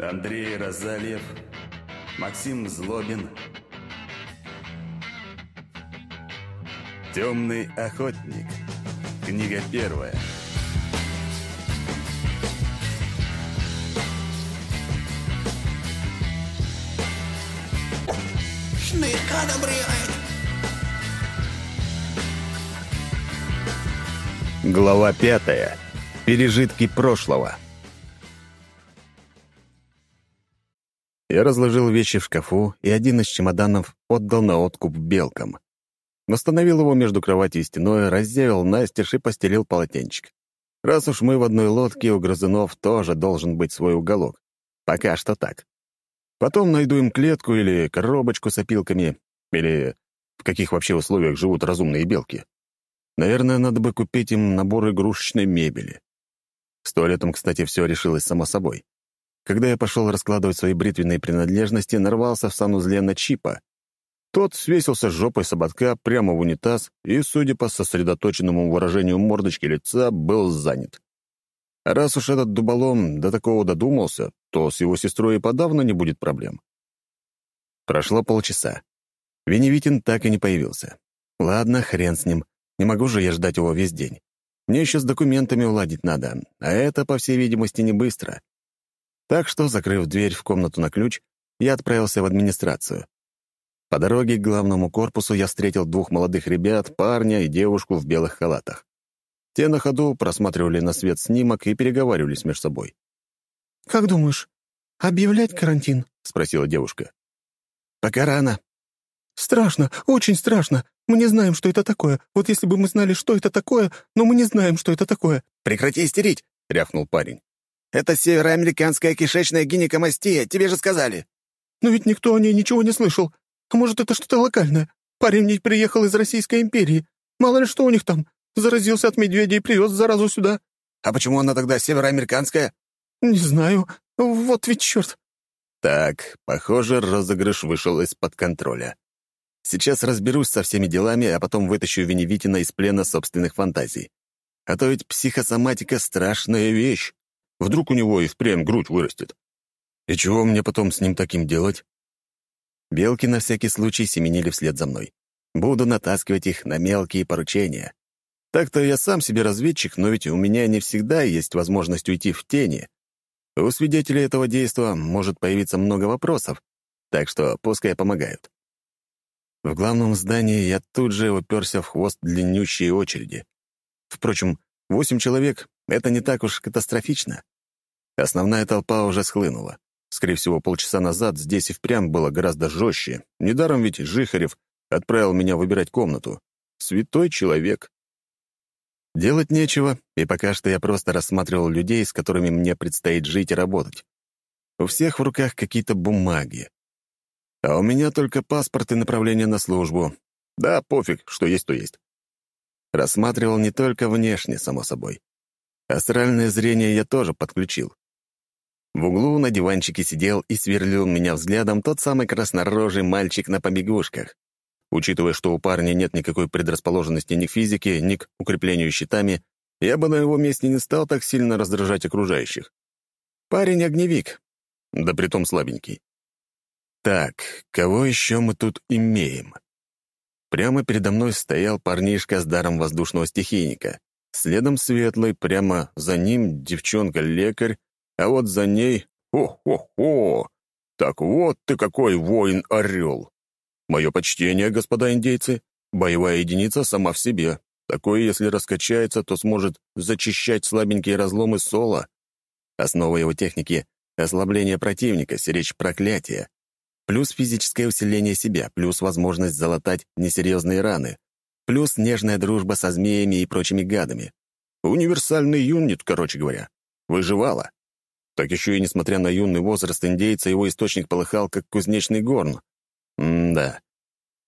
Андрей Розалиев, Максим Злобин. «Темный охотник». Книга первая. Шнырка добряет. Глава пятая. Пережитки прошлого. Я разложил вещи в шкафу и один из чемоданов отдал на откуп белкам. Восстановил его между кроватью и стеной, разделил настежь и постелил полотенчик. Раз уж мы в одной лодке, у грызунов тоже должен быть свой уголок. Пока что так. Потом найду им клетку или коробочку с опилками, или в каких вообще условиях живут разумные белки. Наверное, надо бы купить им набор игрушечной мебели. С туалетом, кстати, все решилось само собой. Когда я пошел раскладывать свои бритвенные принадлежности, нарвался в санузле на чипа. Тот свесился жопой с ободка прямо в унитаз и, судя по сосредоточенному выражению мордочки лица, был занят. Раз уж этот дуболом до такого додумался, то с его сестрой и подавно не будет проблем. Прошло полчаса. Веневитин так и не появился. Ладно, хрен с ним. Не могу же я ждать его весь день. Мне еще с документами уладить надо, а это, по всей видимости, не быстро. Так что, закрыв дверь в комнату на ключ, я отправился в администрацию. По дороге к главному корпусу я встретил двух молодых ребят, парня и девушку в белых халатах. Те на ходу просматривали на свет снимок и переговаривались между собой. «Как думаешь, объявлять карантин?» — спросила девушка. «Пока рано». «Страшно, очень страшно. Мы не знаем, что это такое. Вот если бы мы знали, что это такое, но мы не знаем, что это такое». «Прекрати истерить!» — рявкнул парень. Это североамериканская кишечная гинекомастия, тебе же сказали». «Но ведь никто о ней ничего не слышал. А может, это что-то локальное? Парень не приехал из Российской империи. Мало ли что у них там. Заразился от медведя и привез заразу сюда». «А почему она тогда североамериканская?» «Не знаю. Вот ведь черт». Так, похоже, розыгрыш вышел из-под контроля. Сейчас разберусь со всеми делами, а потом вытащу Веневитина из плена собственных фантазий. А то ведь психосоматика — страшная вещь. Вдруг у него и впрямь грудь вырастет. И чего мне потом с ним таким делать? Белки на всякий случай семенили вслед за мной. Буду натаскивать их на мелкие поручения. Так-то я сам себе разведчик, но ведь у меня не всегда есть возможность уйти в тени. У свидетелей этого действа может появиться много вопросов, так что пускай помогают. В главном здании я тут же уперся в хвост длиннющей очереди. Впрочем, восемь человек — это не так уж катастрофично. Основная толпа уже схлынула. Скорее всего, полчаса назад здесь и впрямь было гораздо жестче. Недаром ведь Жихарев отправил меня выбирать комнату. Святой человек. Делать нечего, и пока что я просто рассматривал людей, с которыми мне предстоит жить и работать. У всех в руках какие-то бумаги. А у меня только паспорт и направление на службу. Да, пофиг, что есть, то есть. Рассматривал не только внешне, само собой. Астральное зрение я тоже подключил. В углу на диванчике сидел и сверлил меня взглядом тот самый краснорожий мальчик на побегушках. Учитывая, что у парня нет никакой предрасположенности ни к физике, ни к укреплению щитами, я бы на его месте не стал так сильно раздражать окружающих. Парень — огневик, да притом слабенький. Так, кого еще мы тут имеем? Прямо передо мной стоял парнишка с даром воздушного стихийника. Следом светлый, прямо за ним девчонка-лекарь, а вот за ней... Хо-хо-хо! Так вот ты какой воин-орел! Мое почтение, господа индейцы. Боевая единица сама в себе. Такое, если раскачается, то сможет зачищать слабенькие разломы соло. Основа его техники — ослабление противника, сиречь проклятия. Плюс физическое усиление себя, плюс возможность залатать несерьезные раны. Плюс нежная дружба со змеями и прочими гадами. Универсальный юнит, короче говоря. Выживала. Так еще и несмотря на юный возраст индейца, его источник полыхал, как кузнечный горн. М-да.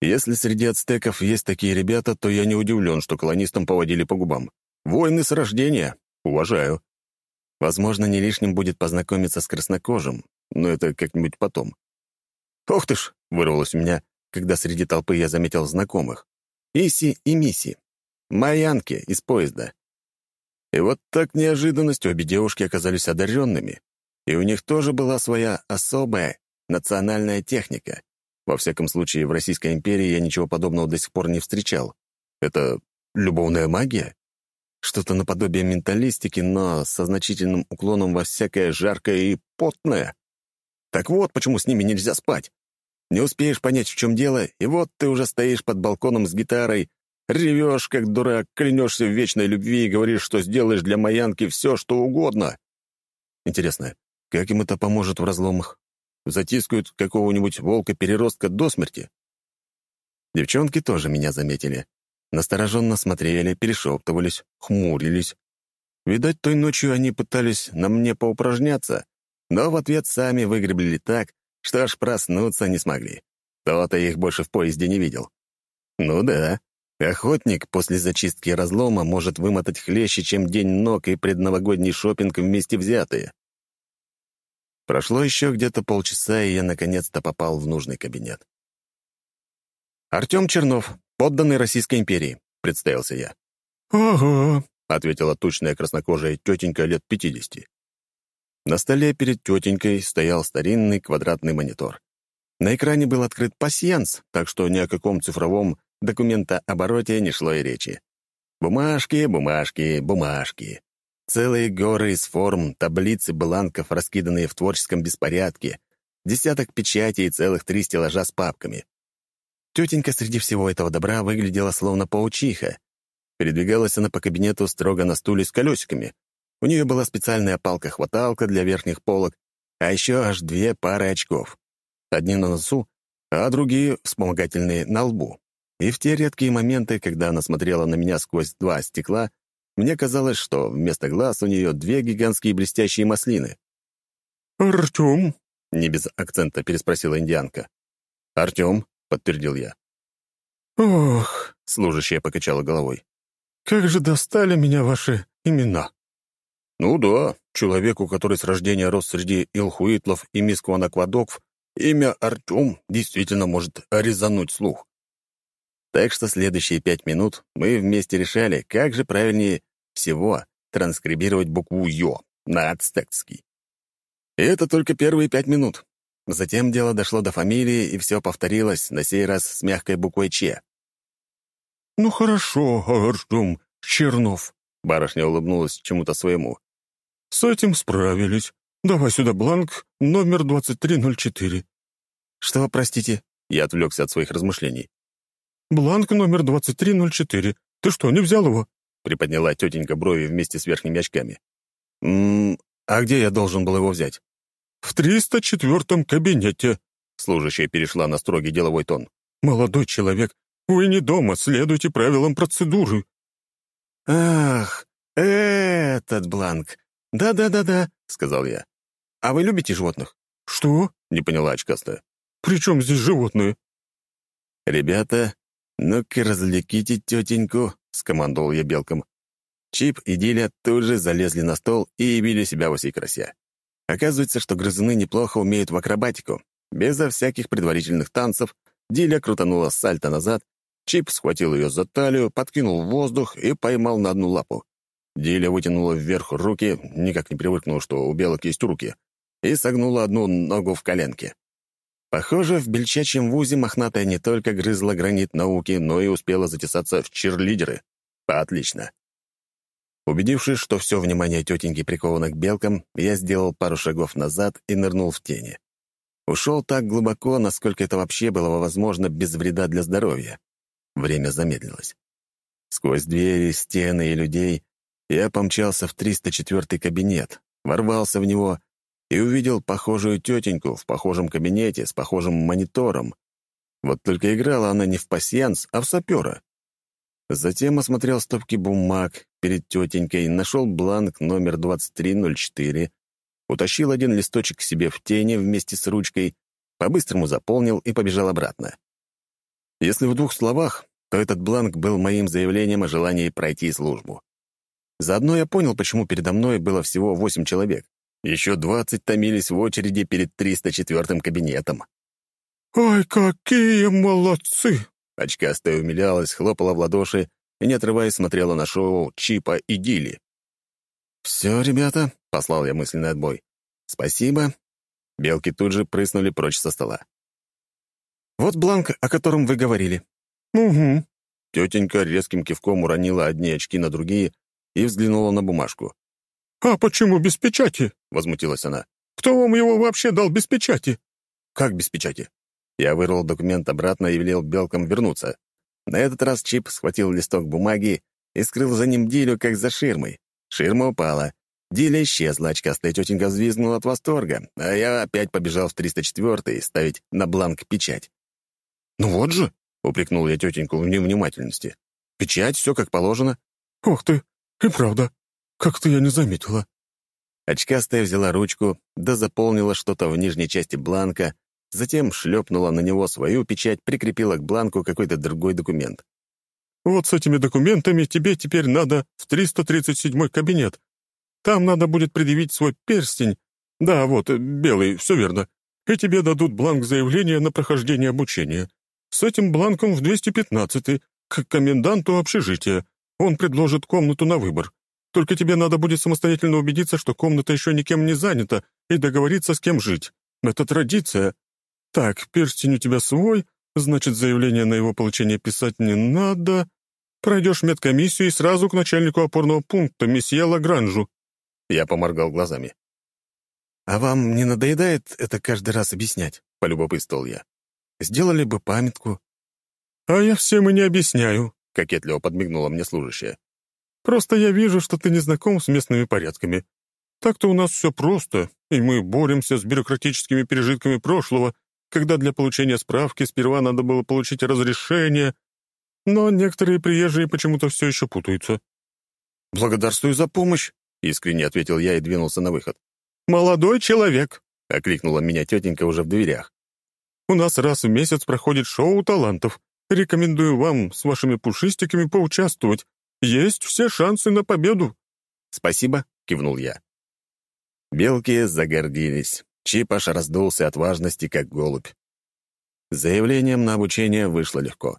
Если среди ацтеков есть такие ребята, то я не удивлен, что колонистам поводили по губам. Воины с рождения. Уважаю. Возможно, не лишним будет познакомиться с краснокожим, но это как-нибудь потом. «Ох ты ж!» — вырвалось у меня, когда среди толпы я заметил знакомых. Иси и Миси. Майянки из поезда. И вот так неожиданностью обе девушки оказались одаренными. И у них тоже была своя особая национальная техника. Во всяком случае, в Российской империи я ничего подобного до сих пор не встречал. Это любовная магия? Что-то наподобие менталистики, но со значительным уклоном во всякое жаркое и потное. Так вот, почему с ними нельзя спать. Не успеешь понять, в чем дело, и вот ты уже стоишь под балконом с гитарой, ревешь, как дурак, клянешься в вечной любви и говоришь, что сделаешь для Маянки все, что угодно. Интересно, как им это поможет в разломах? Затискают какого-нибудь волка-переростка до смерти? Девчонки тоже меня заметили. Настороженно смотрели, перешептывались, хмурились. Видать, той ночью они пытались на мне поупражняться, но в ответ сами выгребли так, что аж проснуться не смогли. То-то их больше в поезде не видел. Ну да, охотник после зачистки разлома может вымотать хлеще, чем день ног и предновогодний шопинг вместе взятые. Прошло еще где-то полчаса, и я наконец-то попал в нужный кабинет. «Артем Чернов, подданный Российской империи», — представился я. «Ага», — ответила тучная краснокожая тетенька лет пятидесяти. На столе перед тетенькой стоял старинный квадратный монитор. На экране был открыт пасьянс, так что ни о каком цифровом документообороте не шло и речи. Бумажки, бумажки, бумажки. Целые горы из форм, таблицы бланков, раскиданные в творческом беспорядке, десяток печатей и целых три стеллажа с папками. Тетенька среди всего этого добра выглядела словно паучиха. Передвигалась она по кабинету строго на стуле с колесиками, у нее была специальная палка-хваталка для верхних полок, а еще аж две пары очков. Одни на носу, а другие, вспомогательные, на лбу. И в те редкие моменты, когда она смотрела на меня сквозь два стекла, мне казалось, что вместо глаз у нее две гигантские блестящие маслины. «Артем?» — не без акцента переспросила индианка. «Артем», — подтвердил я. «Ох», — служащая покачала головой. «как же достали меня ваши имена!» Ну да, человеку, который с рождения рос среди илхуитлов и мискванаквадоков, имя Артем действительно может резануть слух. Так что следующие пять минут мы вместе решали, как же правильнее всего транскрибировать букву «Ё» на ацтекский. И это только первые пять минут. Затем дело дошло до фамилии, и все повторилось, на сей раз с мягкой буквой «Ч». «Ну хорошо, Артем Чернов», — барышня улыбнулась чему-то своему. «С этим справились. Давай сюда бланк, номер 2304». «Что, простите?» — я отвлекся от своих размышлений. «Бланк номер 2304. Ты что, не взял его?» — приподняла тетенька брови вместе с верхними очками. «М -м, а где я должен был его взять?» «В 304-м кабинете», — служащая перешла на строгий деловой тон. «Молодой человек, вы не дома, следуйте правилам процедуры». «Ах, этот бланк. «Да-да-да-да», — сказал я. «А вы любите животных?» «Что?» — не поняла очкастая. «При чем здесь животные?» «Ребята, ну-ка развлеките тетеньку», — скомандовал я белкам. Чип и Диля тут же залезли на стол и явили себя во всей красе. Оказывается, что грызуны неплохо умеют в акробатику. Безо всяких предварительных танцев Диля крутанула сальто назад, Чип схватил ее за талию, подкинул в воздух и поймал на одну лапу. Диля вытянула вверх руки, никак не привыкнула, что у белок есть руки, и согнула одну ногу в коленке. Похоже, в бельчачьем вузе мохнатая не только грызла гранит науки, но и успела затесаться в чирлидеры. Отлично. Убедившись, что все внимание тетеньки приковано к белкам, я сделал пару шагов назад и нырнул в тени. Ушел так глубоко, насколько это вообще было возможно без вреда для здоровья. Время замедлилось. Сквозь двери, стены и людей я помчался в 304 кабинет, ворвался в него и увидел похожую тетеньку в похожем кабинете с похожим монитором. Вот только играла она не в пасьянс, а в сапера. Затем осмотрел стопки бумаг перед тетенькой, нашел бланк номер 2304, утащил один листочек себе в тени вместе с ручкой, по-быстрому заполнил и побежал обратно. Если в двух словах, то этот бланк был моим заявлением о желании пройти службу. Заодно я понял, почему передо мной было всего восемь человек. Еще двадцать томились в очереди перед 304-м кабинетом. «Ой, какие молодцы!» Очкастая умилялась, хлопала в ладоши и, не отрываясь, смотрела на шоу Чипа и Дили. «Все, ребята», — послал я мысленный отбой. «Спасибо». Белки тут же прыснули прочь со стола. «Вот бланк, о котором вы говорили». «Угу». Тетенька резким кивком уронила одни очки на другие и взглянула на бумажку. «А почему без печати?» — возмутилась она. «Кто вам его вообще дал без печати?» «Как без печати?» Я вырвал документ обратно и велел белкам вернуться. На этот раз Чип схватил листок бумаги и скрыл за ним Дилю, как за ширмой. Ширма упала. Диля исчезла, очкастая тетенька взвизгнула от восторга, а я опять побежал в 304-й ставить на бланк печать. «Ну вот же!» — упрекнул я тетеньку в невнимательности. «Печать, все как положено». «Ох ты, и правда, как-то я не заметила». Очкастая взяла ручку, да заполнила что-то в нижней части бланка, затем шлепнула на него свою печать, прикрепила к бланку какой-то другой документ. «Вот с этими документами тебе теперь надо в 337-й кабинет. Там надо будет предъявить свой перстень. Да, вот, белый, все верно. И тебе дадут бланк заявления на прохождение обучения. С этим бланком в 215-й, к коменданту общежития. Он предложит комнату на выбор. Только тебе надо будет самостоятельно убедиться, что комната еще никем не занята, и договориться, с кем жить. Это традиция. Так, перстень у тебя свой, значит, заявление на его получение писать не надо. Пройдешь медкомиссию и сразу к начальнику опорного пункта, месье Лагранжу». Я поморгал глазами. «А вам не надоедает это каждый раз объяснять?» — полюбопытствовал я. «Сделали бы памятку». «А я всем и не объясняю», — кокетливо подмигнула мне служащая. «Просто я вижу, что ты не знаком с местными порядками. Так-то у нас все просто, и мы боремся с бюрократическими пережитками прошлого, когда для получения справки сперва надо было получить разрешение, но некоторые приезжие почему-то все еще путаются. «Благодарствую за помощь», — искренне ответил я и двинулся на выход. «Молодой человек», — окликнула меня тетенька уже в дверях. «У нас раз в месяц проходит шоу талантов. Рекомендую вам с вашими пушистиками поучаствовать. Есть все шансы на победу». «Спасибо», — кивнул я. Белки загордились. Чип аж раздулся от важности, как голубь. С заявлением на обучение вышло легко.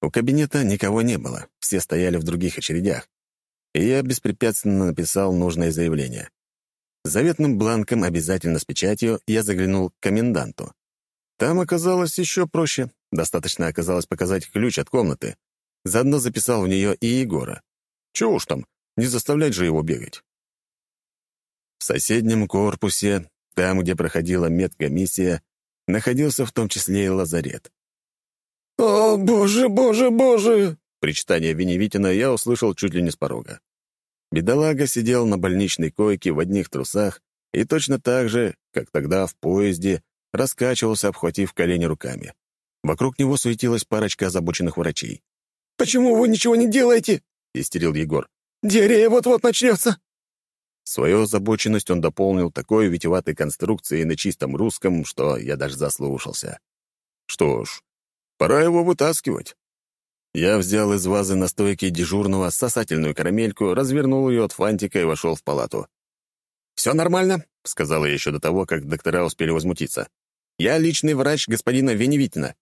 У кабинета никого не было, все стояли в других очередях. И я беспрепятственно написал нужное заявление. заветным бланком, обязательно с печатью, я заглянул к коменданту. Там оказалось еще проще. Достаточно оказалось показать ключ от комнаты. Заодно записал в нее и Егора. Чего уж там, не заставлять же его бегать. В соседнем корпусе там, где проходила медкомиссия, находился в том числе и лазарет. «О, боже, боже, боже!» Причитание Веневитина я услышал чуть ли не с порога. Бедолага сидел на больничной койке в одних трусах и точно так же, как тогда в поезде, раскачивался, обхватив колени руками. Вокруг него суетилась парочка озабоченных врачей. «Почему вы ничего не делаете?» — истерил Егор. «Диарея вот-вот начнется!» Свою озабоченность он дополнил такой витеватой конструкцией на чистом русском, что я даже заслушался. Что ж, пора его вытаскивать. Я взял из вазы на стойке дежурного сосательную карамельку, развернул ее от фантика и вошел в палату. «Все нормально», — сказала я еще до того, как доктора успели возмутиться. «Я личный врач господина Веневитина».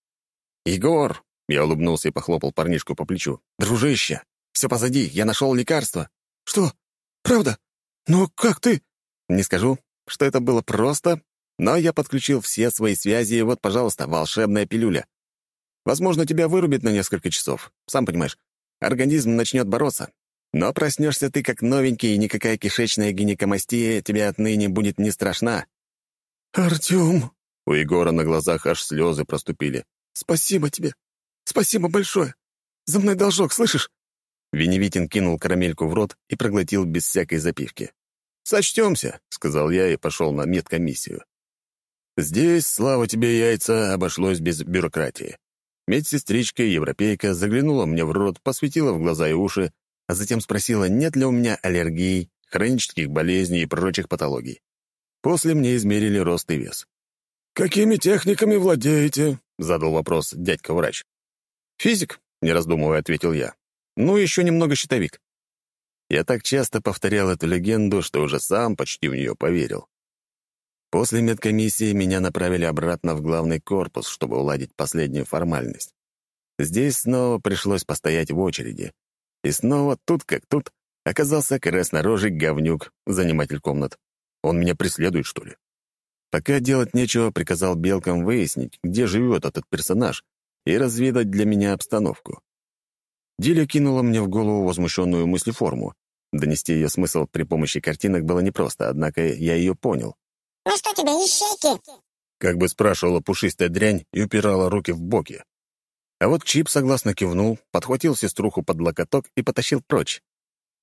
«Егор», — я улыбнулся и похлопал парнишку по плечу, «дружище, все позади, я нашел лекарство». «Что? Правда? «Но как ты...» «Не скажу, что это было просто, но я подключил все свои связи, и вот, пожалуйста, волшебная пилюля. Возможно, тебя вырубит на несколько часов. Сам понимаешь, организм начнет бороться. Но проснешься ты как новенький, и никакая кишечная гинекомастия тебе отныне будет не страшна». «Артем...» У Егора на глазах аж слезы проступили. «Спасибо тебе. Спасибо большое. За мной должок, слышишь?» Веневитин кинул карамельку в рот и проглотил без всякой запивки. «Сочтемся», — сказал я и пошел на медкомиссию. Здесь, слава тебе, яйца, обошлось без бюрократии. Медсестричка, европейка, заглянула мне в рот, посветила в глаза и уши, а затем спросила, нет ли у меня аллергий, хронических болезней и прочих патологий. После мне измерили рост и вес. «Какими техниками владеете?» — задал вопрос дядька-врач. «Физик», — не раздумывая, ответил я. «Ну, еще немного щитовик. Я так часто повторял эту легенду, что уже сам почти в нее поверил. После медкомиссии меня направили обратно в главный корпус, чтобы уладить последнюю формальность. Здесь снова пришлось постоять в очереди. И снова, тут как тут, оказался краснорожий говнюк, заниматель комнат. Он меня преследует, что ли? Пока делать нечего, приказал белкам выяснить, где живет этот персонаж, и разведать для меня обстановку. Диля кинула мне в голову возмущенную мыслеформу. Донести ее смысл при помощи картинок было непросто, однако я ее понял. «Ну что тебе, ищейки?» Как бы спрашивала пушистая дрянь и упирала руки в боки. А вот Чип согласно кивнул, подхватил сеструху под локоток и потащил прочь.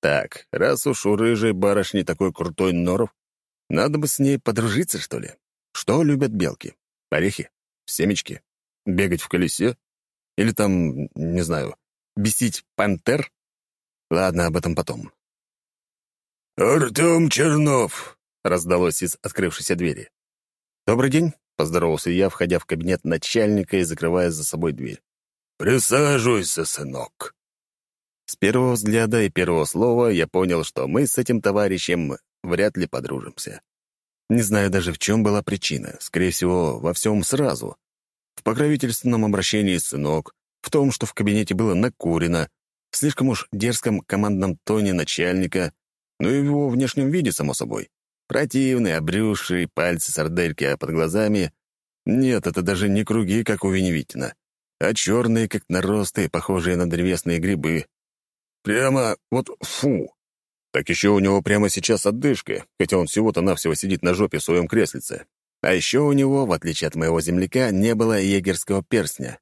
Так, раз уж у рыжей барышни такой крутой норов, надо бы с ней подружиться, что ли. Что любят белки? Орехи? Семечки? Бегать в колесе? Или там, не знаю, бесить пантер? Ладно, об этом потом. «Артем Чернов!» — раздалось из открывшейся двери. «Добрый день», — поздоровался я, входя в кабинет начальника и закрывая за собой дверь. «Присаживайся, сынок». С первого взгляда и первого слова я понял, что мы с этим товарищем вряд ли подружимся. Не знаю даже, в чем была причина. Скорее всего, во всем сразу. В покровительственном обращении сынок, в том, что в кабинете было накурено, в слишком уж дерзком командном тоне начальника, ну и в его внешнем виде, само собой. Противный, обрюзший, пальцы сардельки, а под глазами... Нет, это даже не круги, как у Веневитина, а черные, как наросты, похожие на древесные грибы. Прямо вот фу. Так еще у него прямо сейчас отдышка, хотя он всего-то навсего сидит на жопе в своем креслице. А еще у него, в отличие от моего земляка, не было егерского перстня.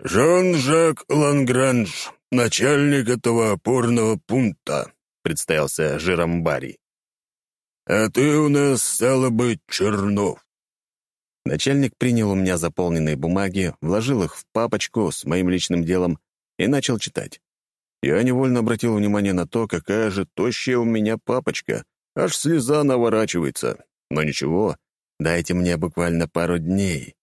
«Жан-Жак Лангранж, начальник этого опорного пункта», — представился Жирамбарий. «А ты у нас, стало быть, Чернов». Начальник принял у меня заполненные бумаги, вложил их в папочку с моим личным делом и начал читать. Я невольно обратил внимание на то, какая же тощая у меня папочка. Аж слеза наворачивается. Но ничего, дайте мне буквально пару дней.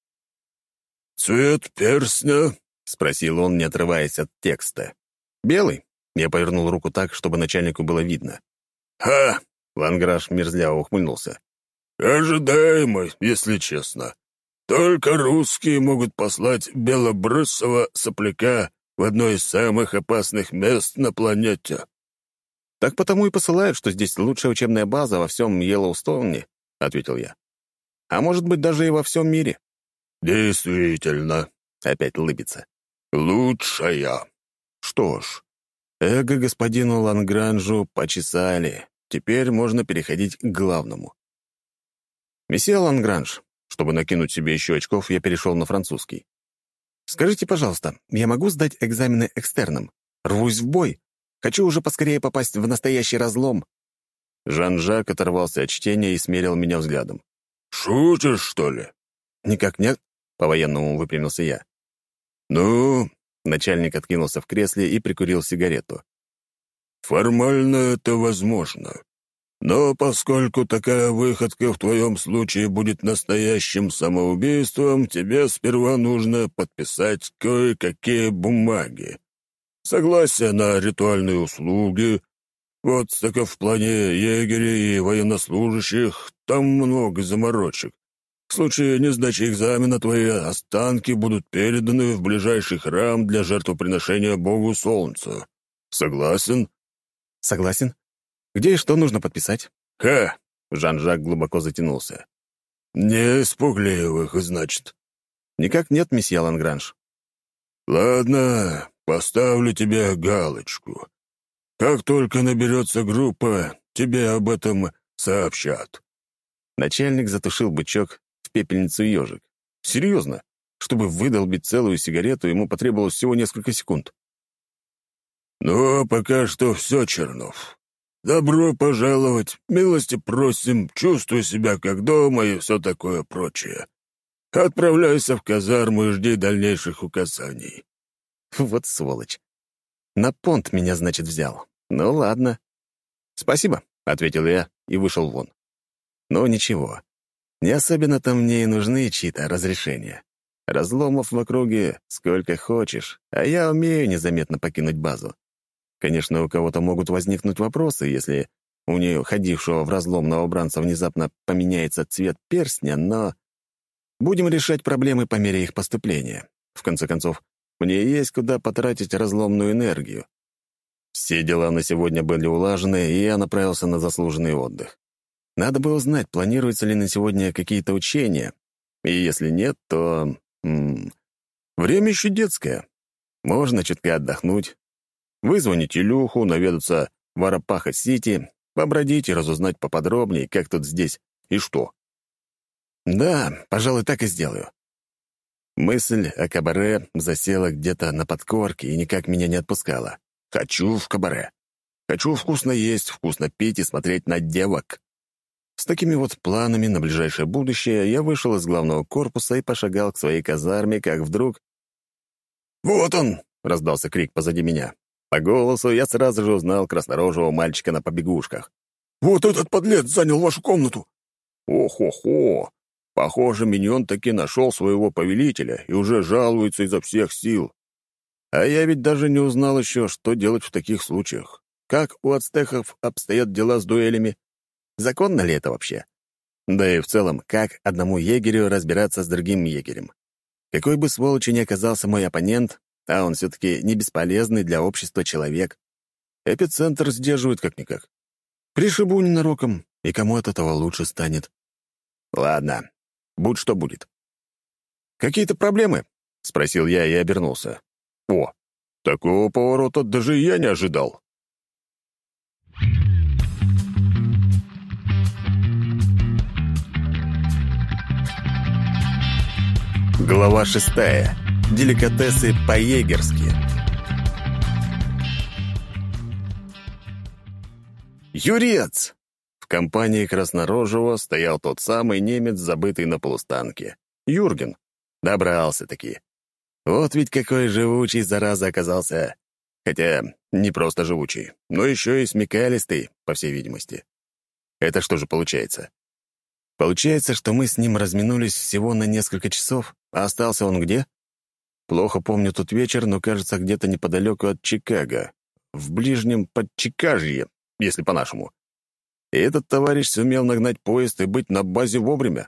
«Цвет перстня?» — спросил он, не отрываясь от текста. «Белый?» — я повернул руку так, чтобы начальнику было видно. «Ха!» — Ланграш мерзляво ухмыльнулся. «Ожидаемо, если честно. Только русские могут послать белобрысого сопляка в одно из самых опасных мест на планете». «Так потому и посылают, что здесь лучшая учебная база во всем Йеллоустоуне», — ответил я. «А может быть, даже и во всем мире». «Действительно», — опять улыбится. «Лучшая». Что ж, эго господину Лангранжу почесали. Теперь можно переходить к главному. «Месье Лангранж», чтобы накинуть себе еще очков, я перешел на французский. Скажите, пожалуйста, я могу сдать экзамены экстерном? Рвусь в бой. Хочу уже поскорее попасть в настоящий разлом». Жан-Жак оторвался от чтения и смерил меня взглядом. «Шутишь, что ли?» «Никак нет», — по-военному выпрямился я. «Ну...» — начальник откинулся в кресле и прикурил сигарету. «Формально это возможно. Но поскольку такая выходка в твоем случае будет настоящим самоубийством, тебе сперва нужно подписать кое-какие бумаги. Согласие на ритуальные услуги. Вот только в плане егерей и военнослужащих там много заморочек. В случае несдачи экзамена твои останки будут переданы в ближайший храм для жертвоприношения Богу Солнца. Согласен? Согласен. Где и что нужно подписать? Ха! Жан-Жак глубоко затянулся. Не испугливых, значит. Никак нет, месье Лангранж. Ладно, поставлю тебе галочку. Как только наберется группа, тебе об этом сообщат. Начальник затушил бычок в пепельницу ежик. Серьезно? Чтобы выдолбить целую сигарету, ему потребовалось всего несколько секунд. «Ну, а пока что все, Чернов. «Добро пожаловать, милости просим, чувствуй себя как дома и все такое прочее. Отправляйся в казарму и жди дальнейших указаний». Вот сволочь. На понт меня, значит, взял. Ну, ладно. «Спасибо», — ответил я и вышел вон. Но ничего. Не особенно-то мне и нужны чьи-то разрешения. Разломов в округе сколько хочешь, а я умею незаметно покинуть базу. Конечно, у кого-то могут возникнуть вопросы, если у нее ходившего в разлом новобранца внезапно поменяется цвет перстня, но... Будем решать проблемы по мере их поступления. В конце концов, мне есть куда потратить разломную энергию. Все дела на сегодня были улажены, и я направился на заслуженный отдых. Надо бы узнать, планируются ли на сегодня какие-то учения. И если нет, то... М -м, время еще детское. Можно чутка отдохнуть, вызвонить Илюху, наведаться в Арапаха-Сити, побродить и разузнать поподробнее, как тут здесь и что. Да, пожалуй, так и сделаю. Мысль о кабаре засела где-то на подкорке и никак меня не отпускала. Хочу в кабаре. Хочу вкусно есть, вкусно пить и смотреть на девок. С такими вот планами на ближайшее будущее я вышел из главного корпуса и пошагал к своей казарме, как вдруг... «Вот он!» — раздался крик позади меня. По голосу я сразу же узнал краснорожего мальчика на побегушках. «Вот этот подлец занял вашу комнату!» «Ох-хо-хо! Похоже, миньон таки нашел своего повелителя и уже жалуется изо всех сил. А я ведь даже не узнал еще, что делать в таких случаях. Как у ацтехов обстоят дела с дуэлями? Законно ли это вообще? Да и в целом, как одному егерю разбираться с другим егерем? Какой бы сволочи ни оказался мой оппонент, а он все-таки не бесполезный для общества человек, эпицентр сдерживает как-никак. Пришибу ненароком, и кому от этого лучше станет. Ладно, Будь что будет. «Какие-то проблемы?» — спросил я и обернулся. «О, такого поворота даже я не ожидал». Глава шестая. Деликатесы по-егерски. «Юрец!» В компании Краснорожего стоял тот самый немец, забытый на полустанке. Юрген. Добрался-таки. Вот ведь какой живучий, зараза, оказался. Хотя не просто живучий, но еще и смекалистый, по всей видимости. Это что же получается? Получается, что мы с ним разминулись всего на несколько часов, а остался он где? Плохо помню тот вечер, но, кажется, где-то неподалеку от Чикаго. В ближнем Подчикажье, если по-нашему. И этот товарищ сумел нагнать поезд и быть на базе вовремя.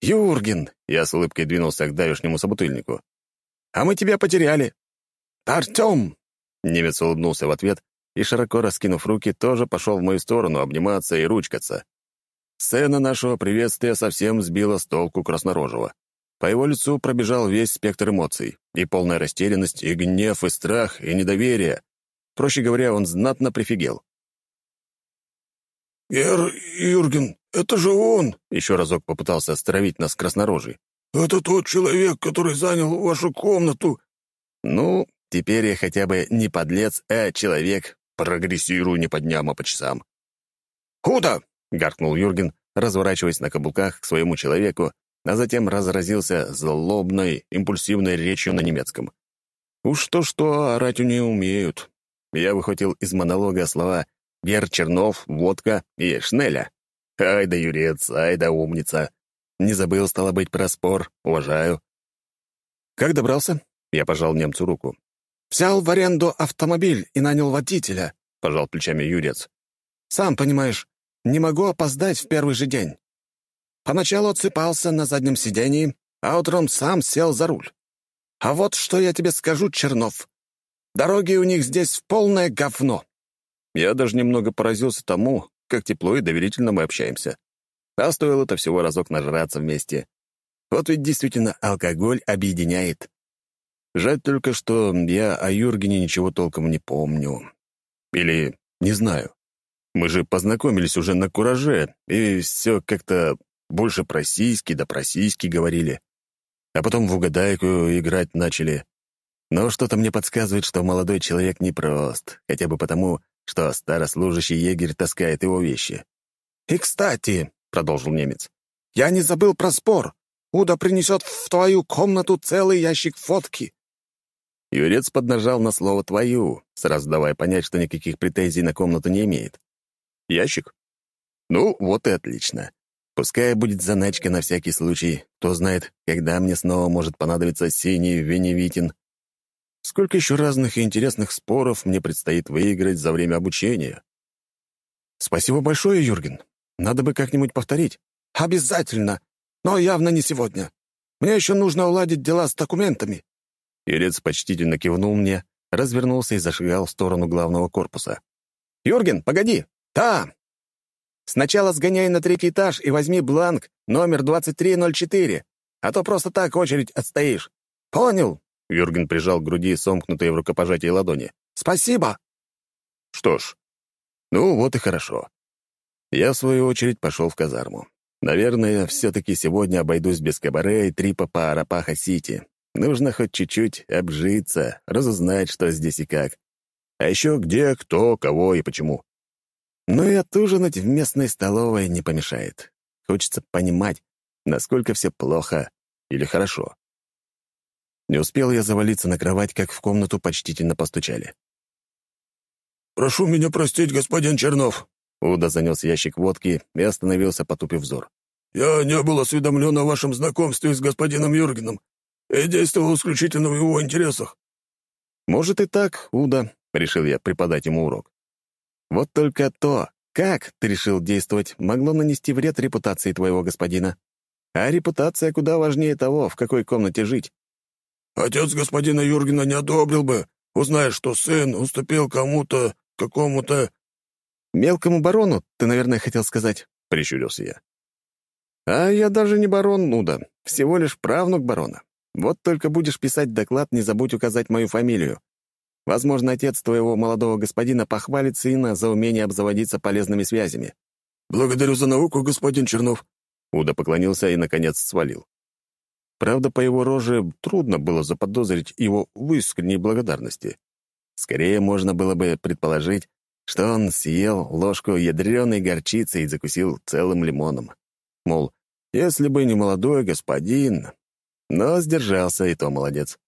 «Юрген!» — я с улыбкой двинулся к давешнему собутыльнику. «А мы тебя потеряли!» «Артем!» — немец улыбнулся в ответ и, широко раскинув руки, тоже пошел в мою сторону обниматься и ручкаться. Сцена нашего приветствия совсем сбила с толку краснорожего. По его лицу пробежал весь спектр эмоций, и полная растерянность, и гнев, и страх, и недоверие. Проще говоря, он знатно прифигел. «Гер Юрген, это же он!» — еще разок попытался остановить нас краснорожий. «Это тот человек, который занял вашу комнату!» «Ну, теперь я хотя бы не подлец, а человек. Прогрессирую не по дням, а по часам». «Куда?» — гаркнул Юрген, разворачиваясь на каблуках к своему человеку, а затем разразился злобной, импульсивной речью на немецком. Уж то-что, орать у нее умеют. Я выхватил из монолога слова Гер Чернов, водка и Шнеля. Ай да юрец, ай да умница. Не забыл, стало быть, про спор. Уважаю. Как добрался? Я пожал немцу руку. Взял в аренду автомобиль и нанял водителя, пожал плечами юрец. Сам понимаешь, не могу опоздать в первый же день. Поначалу отсыпался на заднем сидении, а утром сам сел за руль. А вот что я тебе скажу, Чернов. Дороги у них здесь в полное говно. Я даже немного поразился тому, как тепло и доверительно мы общаемся. А стоило это всего разок нажраться вместе. Вот ведь действительно алкоголь объединяет. Жаль только, что я о Юргене ничего толком не помню. Или не знаю. Мы же познакомились уже на кураже, и все как-то больше про сиськи да про сиськи говорили. А потом в угадайку играть начали. Но что-то мне подсказывает, что молодой человек непрост, хотя бы потому, что старослужащий егерь таскает его вещи. «И кстати», — продолжил немец, — «я не забыл про спор. Уда принесет в твою комнату целый ящик фотки». Юрец поднажал на слово «твою», сразу давая понять, что никаких претензий на комнату не имеет. «Ящик? Ну, вот и отлично. Пускай будет заначка на всякий случай. Кто знает, когда мне снова может понадобиться синий веневитин. Сколько еще разных и интересных споров мне предстоит выиграть за время обучения. Спасибо большое, Юрген. Надо бы как-нибудь повторить. Обязательно, но явно не сегодня. Мне еще нужно уладить дела с документами. Юрец почтительно кивнул мне, развернулся и зашагал в сторону главного корпуса. «Юрген, погоди!» «Да!» Сначала сгоняй на третий этаж и возьми бланк номер 2304, а то просто так очередь отстоишь. Понял?» Юрген прижал к груди сомкнутые в рукопожатии ладони. «Спасибо!» Что ж, ну вот и хорошо. Я, в свою очередь, пошел в казарму. Наверное, все-таки сегодня обойдусь без кабаре и трипа по Арапаха-Сити. Нужно хоть чуть-чуть обжиться, разузнать, что здесь и как. А еще где, кто, кого и почему. Но и отужинать в местной столовой не помешает. Хочется понимать, насколько все плохо или хорошо. Не успел я завалиться на кровать, как в комнату почтительно постучали. «Прошу меня простить, господин Чернов». Уда занес ящик водки и остановился, потупив взор. «Я не был осведомлен о вашем знакомстве с господином Юргеном и действовал исключительно в его интересах». «Может и так, Уда», — решил я преподать ему урок. Вот только то, как ты решил действовать, могло нанести вред репутации твоего господина. А репутация куда важнее того, в какой комнате жить. Отец господина Юргена не одобрил бы, узнав, что сын уступил кому-то, какому-то... «Мелкому барону, ты, наверное, хотел сказать», — прищурился я. «А я даже не барон Нуда, всего лишь правнук барона. Вот только будешь писать доклад, не забудь указать мою фамилию. Возможно, отец твоего молодого господина похвалит сына за умение обзаводиться полезными связями». «Благодарю за науку, господин Чернов». Уда поклонился и, наконец, свалил. Правда, по его роже трудно было заподозрить его в искренней благодарности. Скорее, можно было бы предположить, что он съел ложку ядреной горчицы и закусил целым лимоном. Мол, если бы не молодой господин... Но сдержался, и то молодец.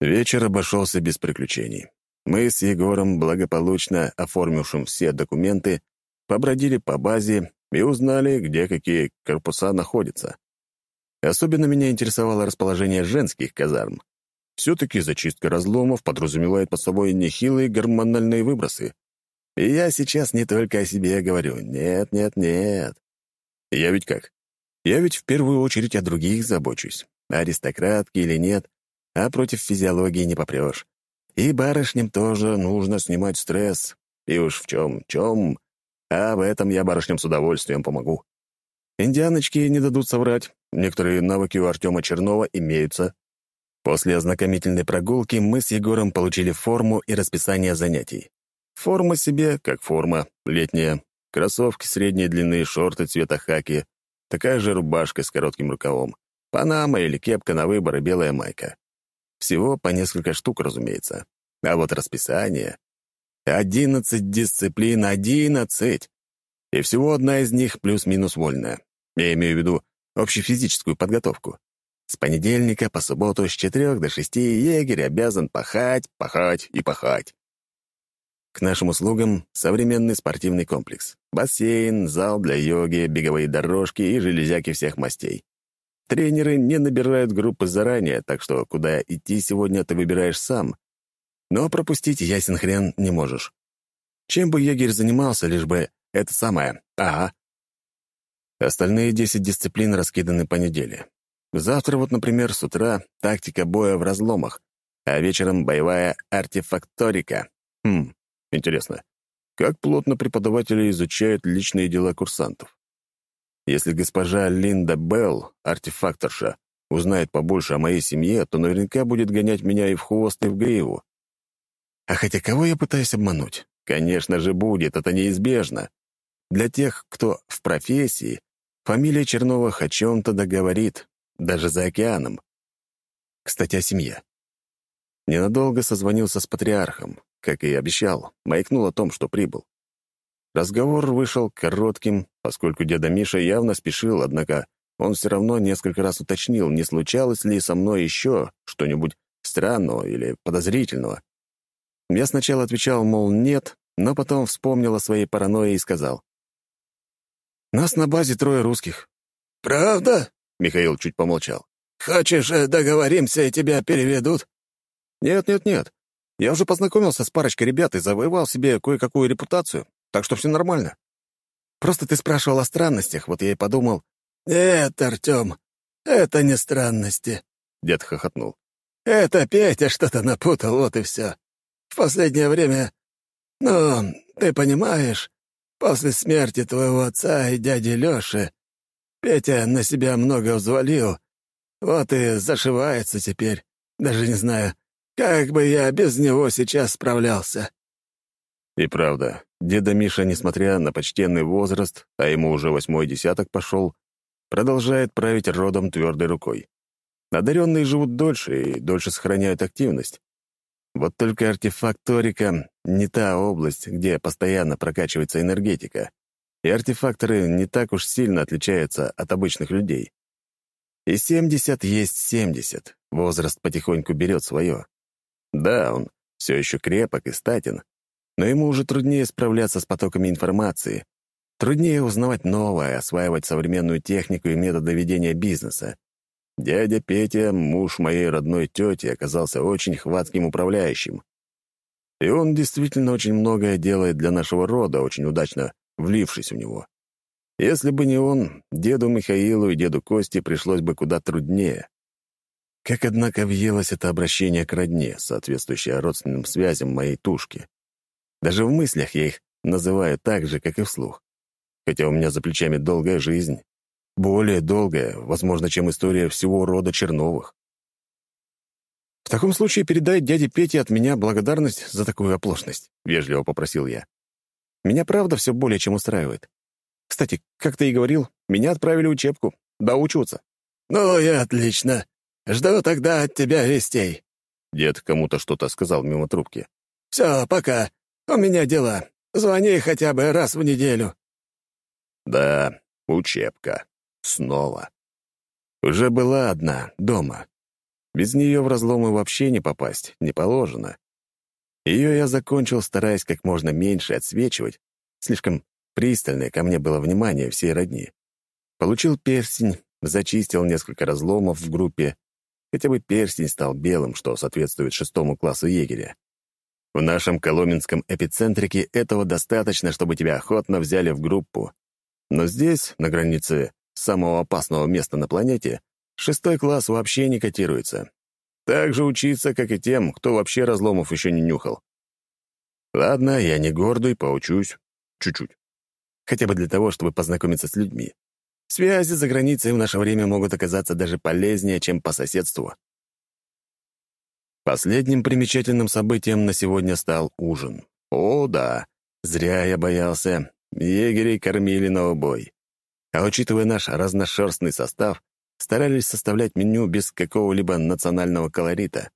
Вечер обошелся без приключений. Мы с Егором, благополучно оформившим все документы, побродили по базе и узнали, где какие корпуса находятся. Особенно меня интересовало расположение женских казарм. Все-таки зачистка разломов подразумевает под собой нехилые гормональные выбросы. И я сейчас не только о себе говорю. Нет, нет, нет. Я ведь как? Я ведь в первую очередь о других забочусь. Аристократки или нет, а против физиологии не попрешь. И барышням тоже нужно снимать стресс. И уж в чем, чем, а в этом я барышням с удовольствием помогу. Индианочки не дадут соврать. Некоторые навыки у Артема Чернова имеются. После ознакомительной прогулки мы с Егором получили форму и расписание занятий. Форма себе, как форма, летняя. Кроссовки средней длины, шорты цвета хаки, такая же рубашка с коротким рукавом, панама или кепка на выбор и белая майка. Всего по несколько штук, разумеется. А вот расписание... Одиннадцать дисциплин, одиннадцать! И всего одна из них плюс-минус вольная. Я имею в виду общефизическую подготовку. С понедельника по субботу с четырех до шести егерь обязан пахать, пахать и пахать. К нашим услугам современный спортивный комплекс. Бассейн, зал для йоги, беговые дорожки и железяки всех мастей. Тренеры не набирают группы заранее, так что куда идти сегодня ты выбираешь сам. Но пропустить ясен хрен не можешь. Чем бы егерь занимался, лишь бы это самое, ага. Остальные десять дисциплин раскиданы по неделе. Завтра вот, например, с утра тактика боя в разломах, а вечером боевая артефакторика. Хм, интересно, как плотно преподаватели изучают личные дела курсантов? Если госпожа Линда Белл, артефакторша, узнает побольше о моей семье, то наверняка будет гонять меня и в хвост, и в гриву. А хотя кого я пытаюсь обмануть? Конечно же, будет, это неизбежно. Для тех, кто в профессии, фамилия Черновых о чем-то договорит, даже за океаном. Кстати, о семье. Ненадолго созвонился с патриархом, как и обещал, маякнул о том, что прибыл. Разговор вышел коротким, поскольку деда Миша явно спешил, однако он все равно несколько раз уточнил, не случалось ли со мной еще что-нибудь странного или подозрительного. Я сначала отвечал, мол, нет, но потом вспомнил о своей паранойи и сказал. «Нас на базе трое русских». «Правда?» — Михаил чуть помолчал. «Хочешь, э, договоримся, и тебя переведут?» «Нет-нет-нет. Я уже познакомился с парочкой ребят и завоевал себе кое-какую репутацию так что все нормально. Просто ты спрашивал о странностях, вот я и подумал...» «Нет, Артем, это не странности», — дед хохотнул. «Это Петя что-то напутал, вот и все. В последнее время... Ну, ты понимаешь, После смерти твоего отца и дяди Лёши Петя на себя много взвалил, вот и зашивается теперь. Даже не знаю, как бы я без него сейчас справлялся». И правда, деда Миша, несмотря на почтенный возраст, а ему уже восьмой десяток пошел, продолжает править родом твердой рукой. Одаренные живут дольше и дольше сохраняют активность. Вот только артефакторика — не та область, где постоянно прокачивается энергетика, и артефакторы не так уж сильно отличаются от обычных людей. И 70 есть 70, возраст потихоньку берет свое. Да, он все еще крепок и статен, но ему уже труднее справляться с потоками информации, труднее узнавать новое, осваивать современную технику и методы ведения бизнеса. Дядя Петя, муж моей родной тети, оказался очень хватким управляющим. И он действительно очень многое делает для нашего рода, очень удачно влившись в него. Если бы не он, деду Михаилу и деду Косте пришлось бы куда труднее. Как, однако, въелось это обращение к родне, соответствующее родственным связям моей тушки. Даже в мыслях я их называю так же, как и вслух. Хотя у меня за плечами долгая жизнь, более долгая, возможно, чем история всего рода Черновых. «В таком случае передай дяде Пете от меня благодарность за такую оплошность», — вежливо попросил я. «Меня правда все более чем устраивает. Кстати, как ты и говорил, меня отправили в учебку, доучиваться». «Ну и отлично. Жду тогда от тебя вестей». Дед кому-то что-то сказал мимо трубки. «Все, пока. У меня дела. Звони хотя бы раз в неделю». Да, учебка. Снова. Уже была одна, дома. Без нее в разломы вообще не попасть, не положено. Ее я закончил, стараясь как можно меньше отсвечивать. Слишком пристальное ко мне было внимание всей родни. Получил перстень, зачистил несколько разломов в группе. Хотя бы перстень стал белым, что соответствует шестому классу егеря. В нашем коломенском эпицентрике этого достаточно, чтобы тебя охотно взяли в группу. Но здесь, на границе самого опасного места на планете, шестой класс вообще не котируется. Так же учиться, как и тем, кто вообще разломов еще не нюхал. Ладно, я не гордый, поучусь. Чуть-чуть. Хотя бы для того, чтобы познакомиться с людьми. Связи за границей в наше время могут оказаться даже полезнее, чем по соседству. Последним примечательным событием на сегодня стал ужин. О, да, зря я боялся. Егерей кормили на убой. А учитывая наш разношерстный состав, старались составлять меню без какого-либо национального колорита,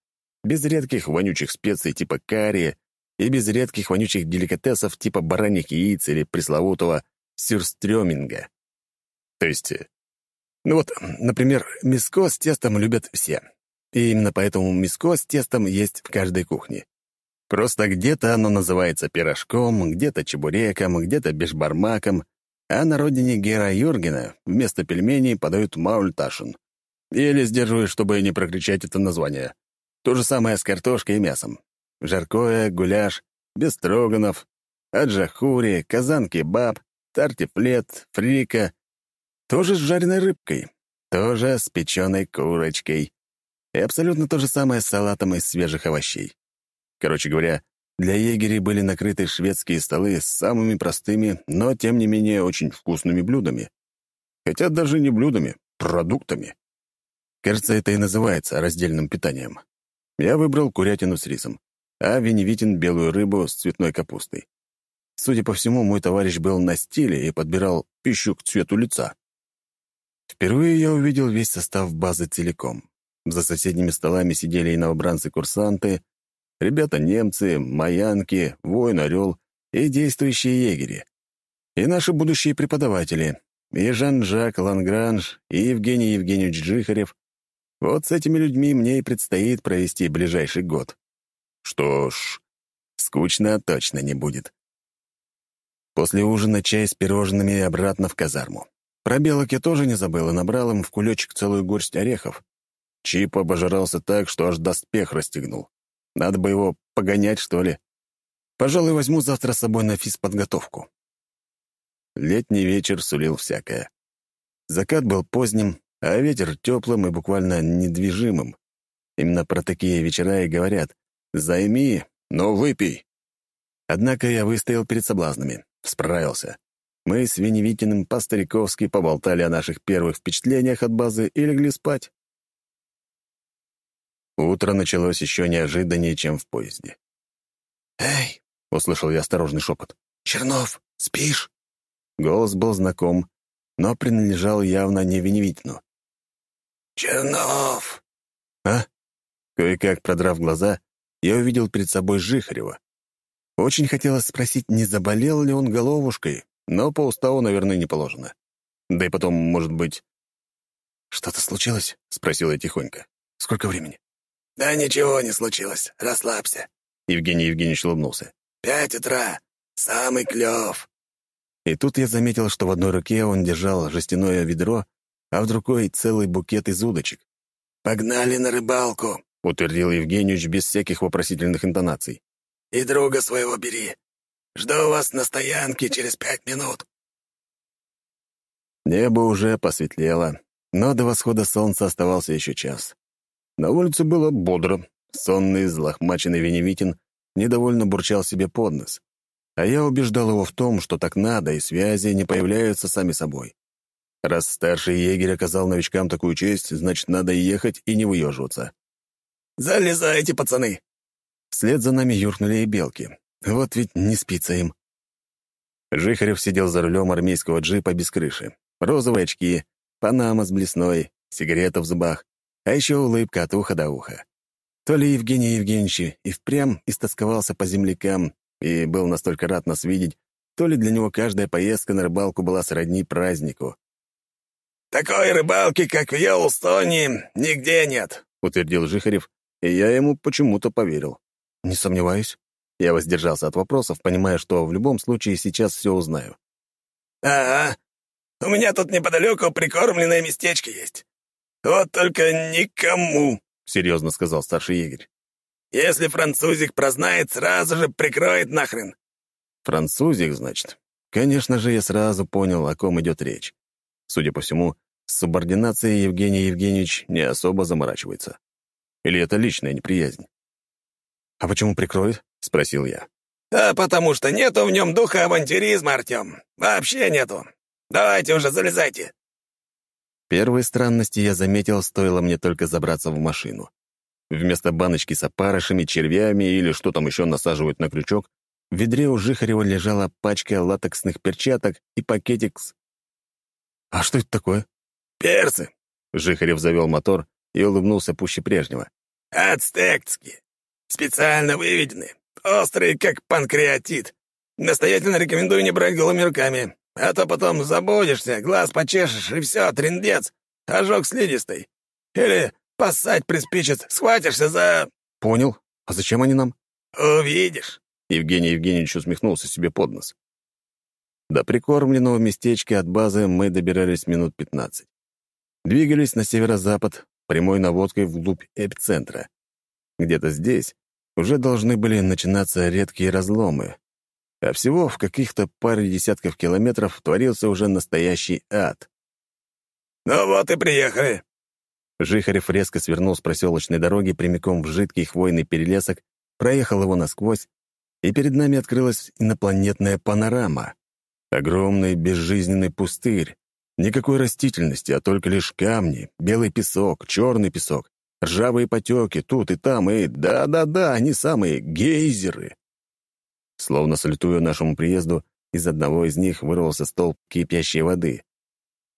без редких вонючих специй типа карри и без редких вонючих деликатесов типа бараньих яиц или пресловутого сюрстрёминга. То есть, ну вот, например, миско с тестом любят все. И именно поэтому миско с тестом есть в каждой кухне. Просто где-то оно называется пирожком, где-то чебуреком, где-то бешбармаком, а на родине Гера Юргена вместо пельменей подают маульташин. Еле сдерживаюсь, чтобы не прокричать это название. То же самое с картошкой и мясом. Жаркое, гуляш, бестроганов, аджахури, казан-кебаб, тартиплет, фрика. Тоже с жареной рыбкой, тоже с печеной курочкой. И абсолютно то же самое с салатом из свежих овощей. Короче говоря, для егерей были накрыты шведские столы с самыми простыми, но, тем не менее, очень вкусными блюдами. Хотя даже не блюдами, продуктами. Кажется, это и называется раздельным питанием. Я выбрал курятину с рисом, а Веневитин — белую рыбу с цветной капустой. Судя по всему, мой товарищ был на стиле и подбирал пищу к цвету лица. Впервые я увидел весь состав базы целиком. За соседними столами сидели и новобранцы-курсанты, Ребята-немцы, маянки, воин-орел и действующие егери. И наши будущие преподаватели. И Жан-Жак Лангранж, и Евгений Евгеньевич Джихарев. Вот с этими людьми мне и предстоит провести ближайший год. Что ж, скучно точно не будет. После ужина чай с пирожными обратно в казарму. Про белок я тоже не забыл и набрал им в кулечек целую горсть орехов. Чип обожрался так, что аж доспех расстегнул. Надо бы его погонять, что ли. Пожалуй, возьму завтра с собой на физподготовку. Летний вечер сулил всякое. Закат был поздним, а ветер теплым и буквально недвижимым. Именно про такие вечера и говорят «Займи, но выпей». Однако я выстоял перед соблазнами. Справился. Мы с Веневитиным по-стариковски поболтали о наших первых впечатлениях от базы и легли спать. Утро началось еще неожиданнее, чем в поезде. «Эй!» — услышал я осторожный шепот. «Чернов, спишь?» Голос был знаком, но принадлежал явно не Веневитину. «Чернов!» «А?» Кое-как продрав глаза, я увидел перед собой Жихарева. Очень хотелось спросить, не заболел ли он головушкой, но по уставу, наверное, не положено. Да и потом, может быть... «Что-то случилось?» — спросил я тихонько. «Сколько времени?» «Да ничего не случилось. Расслабься». Евгений Евгеньевич улыбнулся. «Пять утра. Самый клёв». И тут я заметил, что в одной руке он держал жестяное ведро, а в другой — целый букет из удочек. «Погнали на рыбалку», — утвердил Евгеньевич без всяких вопросительных интонаций. «И друга своего бери. Жду вас на стоянке через пять минут». Небо уже посветлело, но до восхода солнца оставался еще час. На улице было бодро. Сонный, злохмаченный Веневитин недовольно бурчал себе под нос. А я убеждал его в том, что так надо, и связи не появляются сами собой. Раз старший егерь оказал новичкам такую честь, значит, надо ехать и не выеживаться. «Залезайте, пацаны!» Вслед за нами юркнули и белки. Вот ведь не спится им. Жихарев сидел за рулем армейского джипа без крыши. Розовые очки, панама с блесной, сигарета в зубах, а еще улыбка от уха до уха. То ли Евгений Евгеньевич и впрямь истосковался по землякам и был настолько рад нас видеть, то ли для него каждая поездка на рыбалку была сродни празднику. «Такой рыбалки, как в Йеллстоне, нигде нет», — утвердил Жихарев, и я ему почему-то поверил. «Не сомневаюсь». Я воздержался от вопросов, понимая, что в любом случае сейчас все узнаю. «Ага. У меня тут неподалеку прикормленное местечко есть. Вот только никому», — серьезно сказал старший егерь. «Если французик прознает, сразу же прикроет нахрен». «Французик, значит?» Конечно же, я сразу понял, о ком идет речь. Судя по всему, с субординацией Евгений Евгеньевич не особо заморачивается. Или это личная неприязнь? «А почему прикроет?» — спросил я. «Да потому что нету в нем духа авантюризма, Артем. Вообще нету. Давайте уже залезайте». Первые странности я заметил, стоило мне только забраться в машину. Вместо баночки с опарышами, червями или что там еще насаживают на крючок, в ведре у Жихарева лежала пачка латексных перчаток и пакетик с... «А что это такое?» «Перцы!» — Жихарев завел мотор и улыбнулся пуще прежнего. «Ацтекские. Специально выведены. Острые, как панкреатит. Настоятельно рекомендую не брать голыми руками, а то потом забудешься, глаз почешешь, и все, трындец, ожог слизистый. Или поссать приспичит, схватишься за...» «Понял. А зачем они нам?» «Увидишь». Евгений Евгеньевич усмехнулся себе под нос. До прикормленного местечка от базы мы добирались минут пятнадцать. Двигались на северо-запад, прямой наводкой вглубь эпицентра. Где-то здесь уже должны были начинаться редкие разломы. А всего в каких-то паре десятков километров творился уже настоящий ад. «Ну вот и приехали». Жихарев резко свернул с проселочной дороги прямиком в жидкий хвойный перелесок, проехал его насквозь, и перед нами открылась инопланетная панорама. Огромный безжизненный пустырь. Никакой растительности, а только лишь камни, белый песок, черный песок, Ржавые потеки тут и там, и да-да-да, они самые гейзеры. Словно салютуя нашему приезду, из одного из них вырвался столб кипящей воды.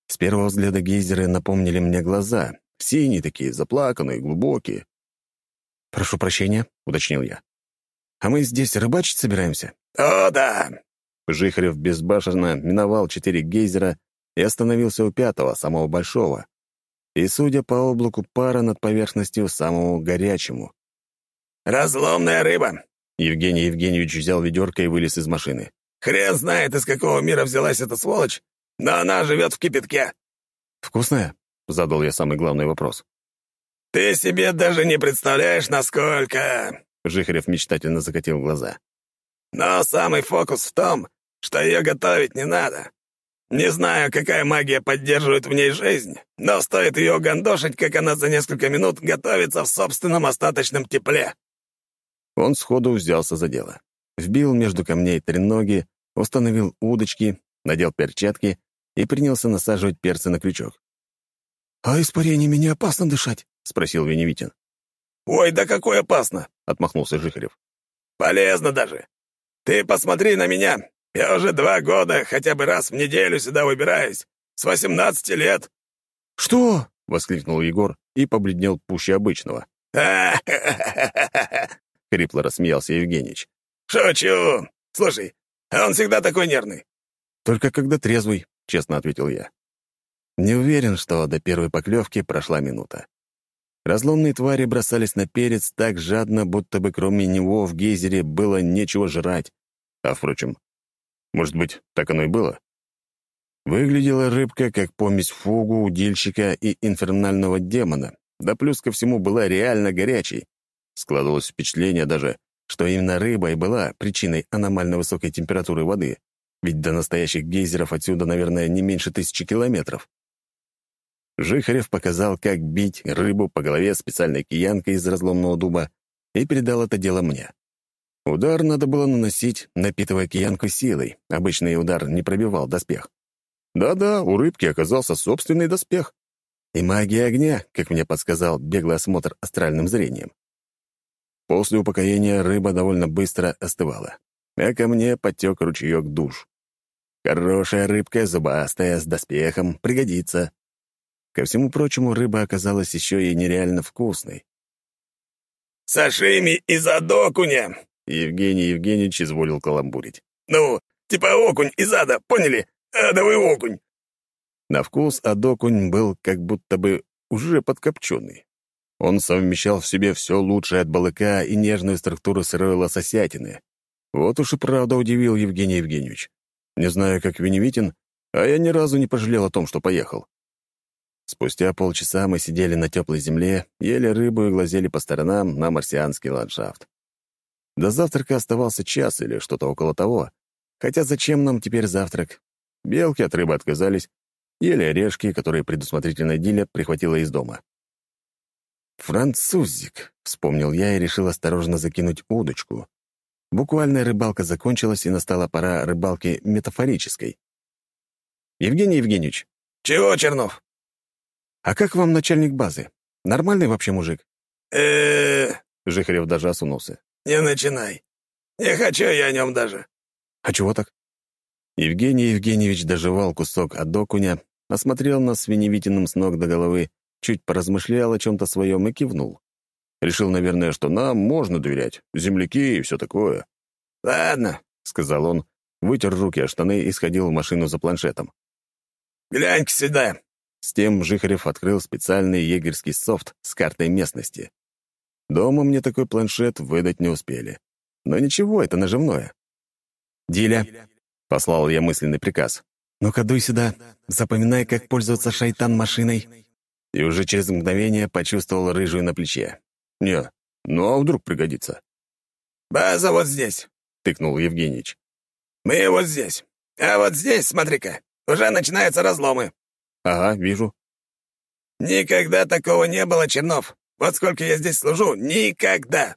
С первого взгляда гейзеры напомнили мне глаза. Синие такие, заплаканные, глубокие. «Прошу прощения», — уточнил я. «А мы здесь рыбачить собираемся?» «О, да!» Жихарев безбашенно миновал четыре гейзера и остановился у пятого, самого большого и, судя по облаку пара над поверхностью, самому горячему. «Разломная рыба!» Евгений Евгеньевич взял ведерко и вылез из машины. «Хрен знает, из какого мира взялась эта сволочь, но она живет в кипятке». «Вкусная?» — задал я самый главный вопрос. «Ты себе даже не представляешь, насколько...» Жихарев мечтательно закатил глаза. «Но самый фокус в том, что ее готовить не надо. Не знаю, какая магия поддерживает в ней жизнь, но стоит ее гандошить, как она за несколько минут готовится в собственном остаточном тепле». Он сходу взялся за дело. Вбил между камней треноги, установил удочки, надел перчатки и принялся насаживать перцы на крючок. «А испарениями не опасно дышать?» — спросил Веневитин. «Ой, да какой опасно!» — отмахнулся Жихарев. «Полезно даже. Ты посмотри на меня. Я уже два года хотя бы раз в неделю сюда выбираюсь. С восемнадцати лет». «Что?» — воскликнул Егор и побледнел пуще обычного. Хрипло рассмеялся Евгеньевич. «Шучу! Слушай, а он всегда такой нервный?» «Только когда трезвый», — честно ответил я. Не уверен, что до первой поклевки прошла минута. Разломные твари бросались на перец так жадно, будто бы кроме него в гейзере было нечего жрать. А, впрочем, может быть, так оно и было? Выглядела рыбка как помесь фугу, удильщика и инфернального демона, да плюс ко всему была реально горячей. Складывалось впечатление даже, что именно рыба и была причиной аномально высокой температуры воды, ведь до настоящих гейзеров отсюда, наверное, не меньше тысячи километров. Жихарев показал, как бить рыбу по голове специальной киянкой из разломного дуба и передал это дело мне. Удар надо было наносить, напитывая киянку силой. Обычный удар не пробивал доспех. Да-да, у рыбки оказался собственный доспех. И магия огня, как мне подсказал беглый осмотр астральным зрением. После упокоения рыба довольно быстро остывала, а ко мне потек ручеек душ. Хорошая рыбка, зубастая, с доспехом, пригодится. Ко всему прочему, рыба оказалась еще и нереально вкусной. «Сашими из адокуня!» Евгений Евгеньевич изволил каламбурить. «Ну, типа окунь из ада, поняли? Адовый окунь!» На вкус адокунь был как будто бы уже подкопченный. Он совмещал в себе все лучшее от балыка и нежную структуру сырой лососятины. Вот уж и правда удивил Евгений Евгеньевич. Не знаю, как Веневитин, а я ни разу не пожалел о том, что поехал. Спустя полчаса мы сидели на теплой земле, ели рыбу и глазели по сторонам на марсианский ландшафт. До завтрака оставался час или что-то около того. Хотя зачем нам теперь завтрак? Белки от рыбы отказались, ели орешки, которые предусмотрительно Диля прихватила из дома. «Французик», — вспомнил я и решил осторожно закинуть удочку. Буквальная рыбалка закончилась, и настала пора рыбалки метафорической. «Евгений Евгеньевич». «Чего, Чернов?» «А как вам начальник базы? Нормальный вообще мужик?» э Жихарев даже осунулся. «Не начинай. Не хочу я о нем даже». «А чего так?» Евгений Евгеньевич доживал кусок от окуня, осмотрел нас с Веневитиным с ног до головы, чуть поразмышлял о чем-то своем и кивнул. Решил, наверное, что нам можно доверять, земляки и все такое. «Ладно», — сказал он, вытер руки о штаны и сходил в машину за планшетом. «Глянь-ка сюда. С тем Жихарев открыл специальный егерский софт с картой местности. Дома мне такой планшет выдать не успели. Но ничего, это наживное. «Диля», — послал я мысленный приказ, «ну-ка дуй сюда, запоминай, как пользоваться шайтан-машиной». И уже через мгновение почувствовал рыжую на плече. «Не, ну а вдруг пригодится?» «База вот здесь», — тыкнул Евгеньевич. «Мы вот здесь. А вот здесь, смотри-ка, уже начинаются разломы. «Ага, вижу». «Никогда такого не было, Чернов. Вот сколько я здесь служу, никогда.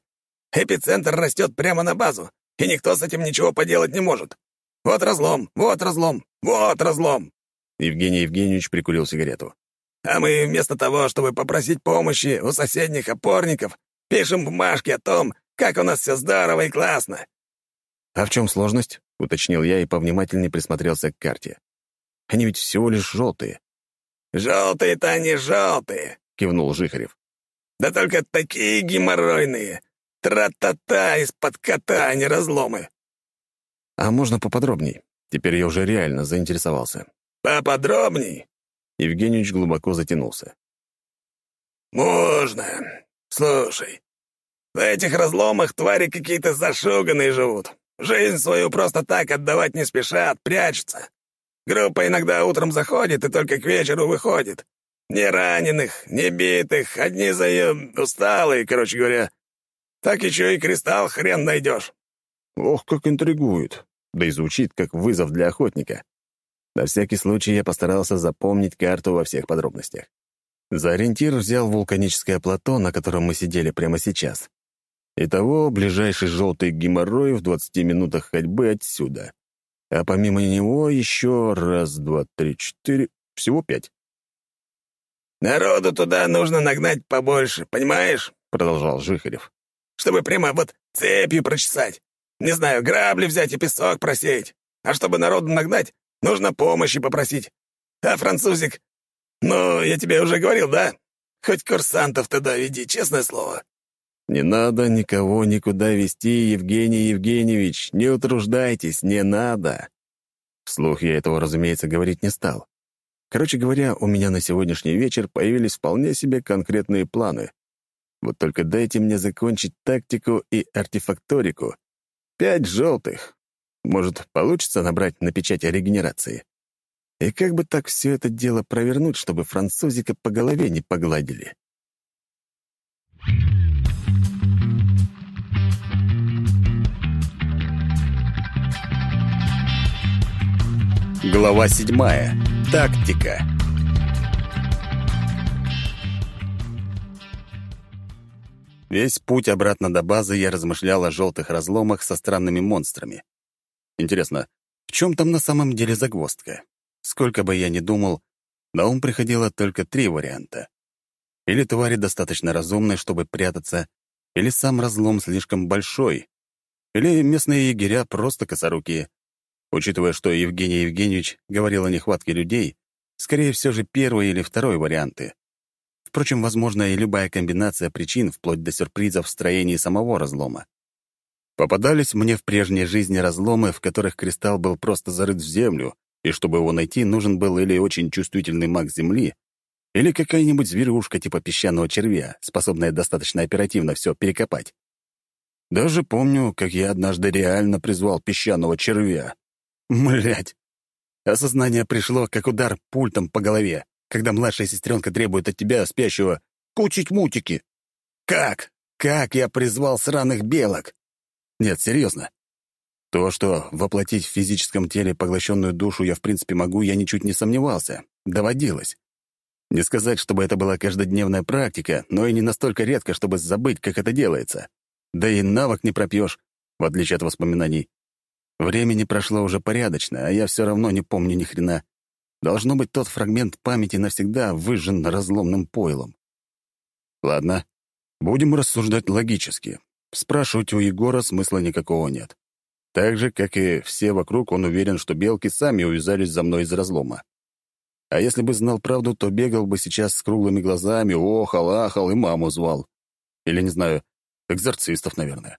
Эпицентр растет прямо на базу, и никто с этим ничего поделать не может. Вот разлом, вот разлом, вот разлом». Евгений Евгеньевич прикурил сигарету. «А мы вместо того, чтобы попросить помощи у соседних опорников, пишем бумажки о том, как у нас все здорово и классно». «А в чем сложность?» — уточнил я и повнимательнее присмотрелся к карте. «Они ведь всего лишь желтые. «Желтые-то они желтые», — кивнул Жихарев. «Да только такие геморройные! Тра-та-та из-под кота, а не разломы!» «А можно поподробней?» Теперь я уже реально заинтересовался. «Поподробней?» Евгеньевич глубоко затянулся. «Можно. Слушай, в этих разломах твари какие-то зашуганные живут. Жизнь свою просто так отдавать не спешат, прячутся. Группа иногда утром заходит и только к вечеру выходит. Ни раненых, ни битых, одни заем усталые, короче говоря. Так еще и кристалл хрен найдешь. Ох, как интригует. Да и звучит, как вызов для охотника. На всякий случай я постарался запомнить карту во всех подробностях. За ориентир взял вулканическое плато, на котором мы сидели прямо сейчас. Итого, ближайший желтый геморрой в 20 минутах ходьбы отсюда. а помимо него еще раз, два, три, четыре, всего пять. «Народу туда нужно нагнать побольше, понимаешь?» — продолжал Жихарев. «Чтобы прямо вот цепью прочесать. Не знаю, грабли взять и песок просеять. А чтобы народу нагнать, нужно помощи попросить. А французик... Ну, я тебе уже говорил, да? Хоть курсантов туда веди, честное слово». «Не надо никого никуда вести, Евгений Евгеньевич. Не утруждайтесь, не надо». Вслух я этого, разумеется, говорить не стал. Короче говоря, у меня на сегодняшний вечер появились вполне себе конкретные планы. Вот только дайте мне закончить тактику и артефакторику. Пять желтых. Может, получится набрать на печать регенерации? И как бы так все это дело провернуть, чтобы французика по голове не погладили? Глава седьмая. Тактика. Весь путь обратно до базы я размышлял о желтых разломах со странными монстрами. Интересно, в чем там на самом деле загвоздка? Сколько бы я ни думал, на ум приходило только три варианта. Или твари достаточно разумны, чтобы прятаться, или сам разлом слишком большой, или местные егеря просто косорукие. Учитывая, что Евгений Евгеньевич говорил о нехватке людей, скорее всего же первый или второй варианты. Впрочем, возможна и любая комбинация причин, вплоть до сюрпризов в строении самого разлома. Попадались мне в прежней жизни разломы, в которых кристалл был просто зарыт в землю, и чтобы его найти, нужен был или очень чувствительный маг Земли, или какая-нибудь зверюшка типа песчаного червя, способная достаточно оперативно все перекопать. Даже помню, как я однажды реально призвал песчаного червя. Млять! Осознание пришло, как удар пультом по голове, когда младшая сестренка требует от тебя, спящего, кучить мутики. Как? Как я призвал сраных белок? Нет, серьезно. То, что воплотить в физическом теле поглощенную душу я в принципе могу, я ничуть не сомневался. Доводилось. Не сказать, чтобы это была каждодневная практика, но и не настолько редко, чтобы забыть, как это делается. Да и навык не пропьешь, в отличие от воспоминаний. Времени прошло уже порядочно, а я все равно не помню ни хрена. Должно быть, тот фрагмент памяти навсегда выжжен разломным пойлом. Ладно, будем рассуждать логически. Спрашивать у Егора смысла никакого нет. Так же, как и все вокруг, он уверен, что белки сами увязались за мной из разлома. А если бы знал правду, то бегал бы сейчас с круглыми глазами, охал, ахал и маму звал. Или, не знаю, экзорцистов, наверное.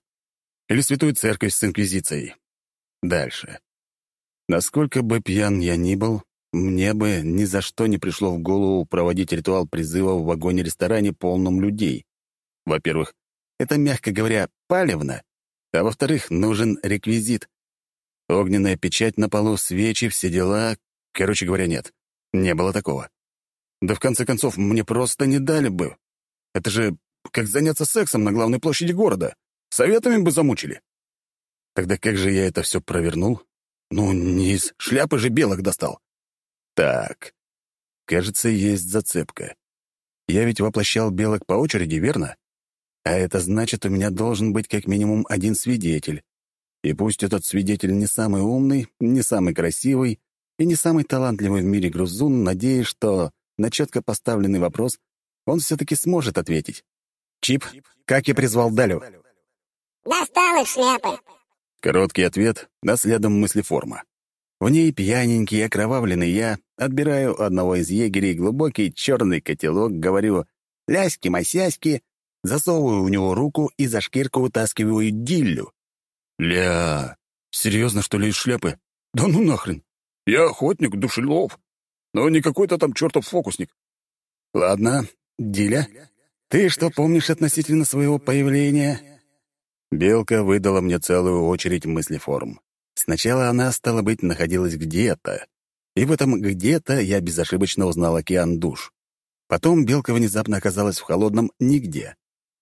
Или святую церковь с инквизицией. Дальше. Насколько бы пьян я ни был, мне бы ни за что не пришло в голову проводить ритуал призыва в вагоне-ресторане полном людей. Во-первых, это, мягко говоря, палевно, а во-вторых, нужен реквизит. Огненная печать на полу, свечи, все дела. Короче говоря, нет, не было такого. Да в конце концов, мне просто не дали бы. Это же как заняться сексом на главной площади города. Советами бы замучили. Тогда как же я это все провернул? Ну, не из шляпы же белок достал. Так, кажется, есть зацепка. Я ведь воплощал белок по очереди, верно? А это значит, у меня должен быть как минимум один свидетель. И пусть этот свидетель не самый умный, не самый красивый и не самый талантливый в мире грузун, надеюсь, что на четко поставленный вопрос он все-таки сможет ответить. «Чип, как я призвал Далю?» Достал из шляпы. Короткий ответ, да следом мыслеформа. В ней пьяненький, окровавленный я отбираю одного из егерей глубокий черный котелок, говорю «ляськи-масяськи», засовываю в него руку и за шкирку вытаскиваю диллю. «Ля, серьезно, что ли, из шляпы? Да ну нахрен! Я охотник, душелов, но не какой-то там чертов фокусник. Ладно, Диля, ты что помнишь относительно своего появления?» Белка выдала мне целую очередь мыслеформ. Сначала она, стала быть, находилась где-то. И в этом где-то я безошибочно узнал океан душ. Потом белка внезапно оказалась в холодном нигде.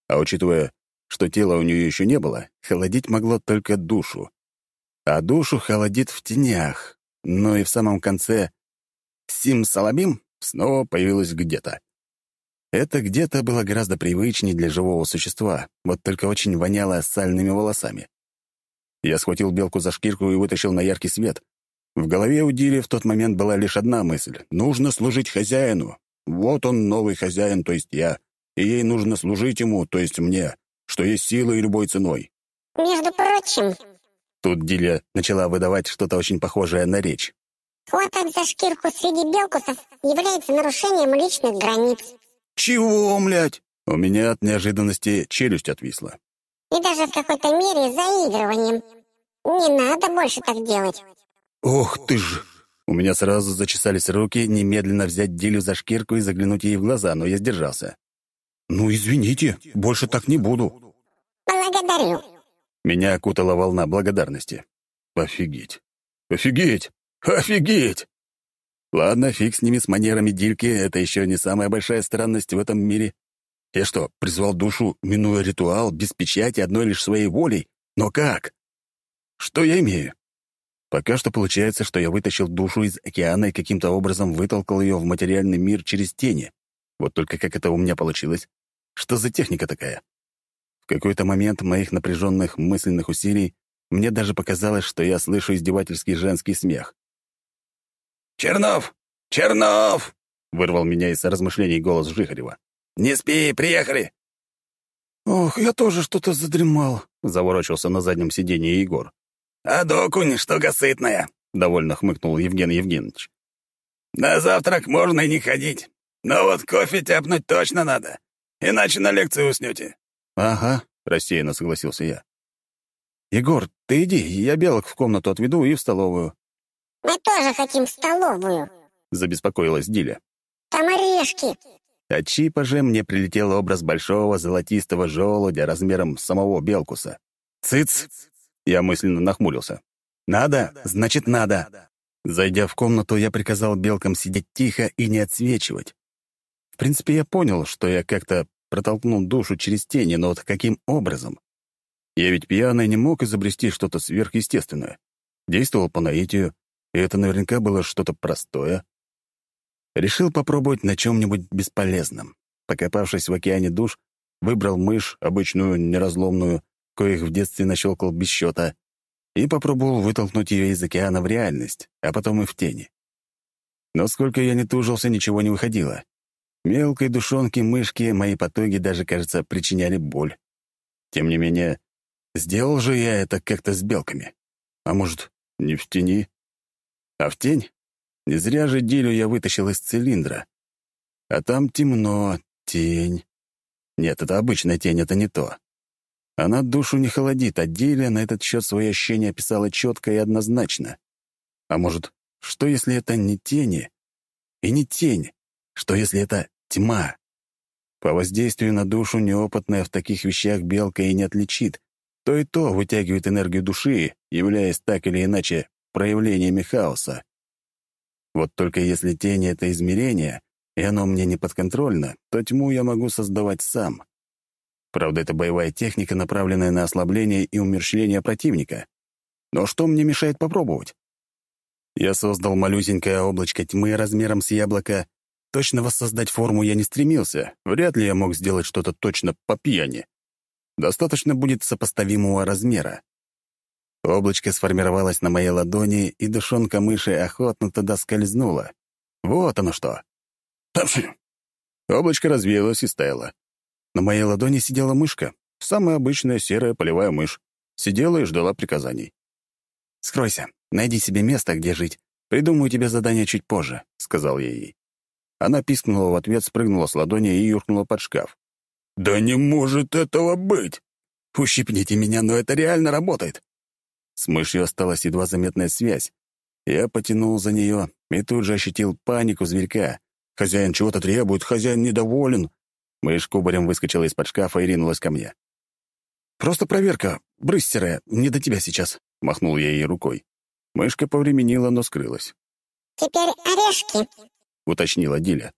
А учитывая, что тела у нее еще не было, холодить могло только душу. А душу холодит в тенях. Ну и в самом конце Сим Салабим снова появилась где-то. Это где-то было гораздо привычнее для живого существа, вот только очень воняло сальными волосами. Я схватил белку за шкирку и вытащил на яркий свет, В голове у Дири в тот момент была лишь одна мысль — нужно служить хозяину. Вот он, новый хозяин, то есть я, и ей нужно служить ему, то есть мне, что есть силы и любой ценой. Между прочим, Тут Диля начала выдавать что-то очень похожее на речь. хватать за шкирку среди белкусов является нарушением личных границ. «Чего, млядь?» У меня от неожиданности челюсть отвисла. И даже в какой-то мере заигрыванием. Не надо больше так делать. «Ох ты ж!» У меня сразу зачесались руки немедленно взять Дилю за шкирку и заглянуть ей в глаза, но я сдержался. «Ну, извините, больше так не буду». Благодарю. Меня окутала волна благодарности. Офигеть! Офигеть! Офигеть! Ладно, фиг с ними, с манерами Дильки, это еще не самая большая странность в этом мире. Я что, призвал душу, минуя ритуал, без печати, одной лишь своей волей? Но как? Что я имею? Пока что получается, что я вытащил душу из океана и каким-то образом вытолкал ее в материальный мир через тени. Вот только как это у меня получилось? Что за техника такая? В какой-то момент моих напряженных мысленных усилий мне даже показалось, что я слышу издевательский женский смех. «Чернов! Чернов!» — Вырвал меня из размышлений голос Жихарева. «Не спи, приехали!» «Ох, я тоже что-то задремал». Заворочился на заднем сиденье Егор. «А докунь, штука сытная!» — довольно хмыкнул Евгений Евгеньевич. «На завтрак можно и не ходить. Но вот кофе тяпнуть точно надо, иначе на лекцию уснете». «Ага», — рассеянно согласился я. «Егор, ты иди, я белок в комнату отведу и в столовую», Мы тоже хотим в столовую. — забеспокоилась Диля. Там орешки. От чипа же мне прилетел образ большого золотистого желудя размером с самого Белкуса. «Цыц!» — я мысленно нахмурился. «Надо? Значит, надо!» Зайдя в комнату, я приказал белкам сидеть тихо и не отсвечивать. В принципе, я понял, что я как-то протолкнул душу через тени, но вот каким образом? Я ведь пьяный не мог изобрести что-то сверхъестественное. Действовал по наитию, и это наверняка было что-то простое. Решил попробовать на чем-нибудь бесполезном. Покопавшись в океане душ, выбрал мышь, обычную, неразломную, коих в детстве нащелкал без счета, и попробовал вытолкнуть ее из океана в реальность, а потом и в тени. Но сколько я не тужился, ничего не выходило. Мелкой душонке мышки мои потуги даже, кажется, причиняли боль. Тем не менее, сделал же я это как-то с белками. А может, не в тени? А в тень? Не зря же Дилю я вытащил из цилиндра. А там темно, тень. Нет, это обычная тень, это не то. Она душу не холодит, а Диля на этот счет свои ощущения описала четко и однозначно. А может, что если это не тени? И не тень. Что если это тьма? По воздействию на душу неопытная в таких вещах белка и не отличит. То и то вытягивает энергию души, являясь так или иначе проявлениями хаоса. Вот только если тени — это измерение, и оно мне не подконтрольно, то тьму я могу создавать сам. Правда, это боевая техника, направленная на ослабление и умерщвление противника. Но что мне мешает попробовать? Я создал малюсенькое облачко тьмы размером с яблоко. Точно воссоздать форму я не стремился. Вряд ли я мог сделать что-то точно по пьяни. Достаточно будет сопоставимого размера. Облачко сформировалось на моей ладони, и душонка мыши охотно туда скользнула. Вот оно что. Тапши! Облачко развеялось и стаяло. На моей ладони сидела мышка, самая обычная серая полевая мышь. Сидела и ждала приказаний. «Скройся, найди себе место, где жить. Придумаю тебе задание чуть позже», — сказал я ей. Она пискнула в ответ, спрыгнула с ладони и юркнула под шкаф. «Да не может этого быть! Ущипните меня, но это реально работает!» С мышью осталась едва заметная связь. Я потянул за нее и тут же ощутил панику зверька. «Хозяин чего-то требует, хозяин недоволен!» Мышь кубарем выскочила из-под шкафа и ринулась ко мне. «Просто проверка. Брысь, серая, не до тебя сейчас», — махнул я ей рукой. Мышка повременила, но скрылась. Теперь орешки. — уточнила Диля.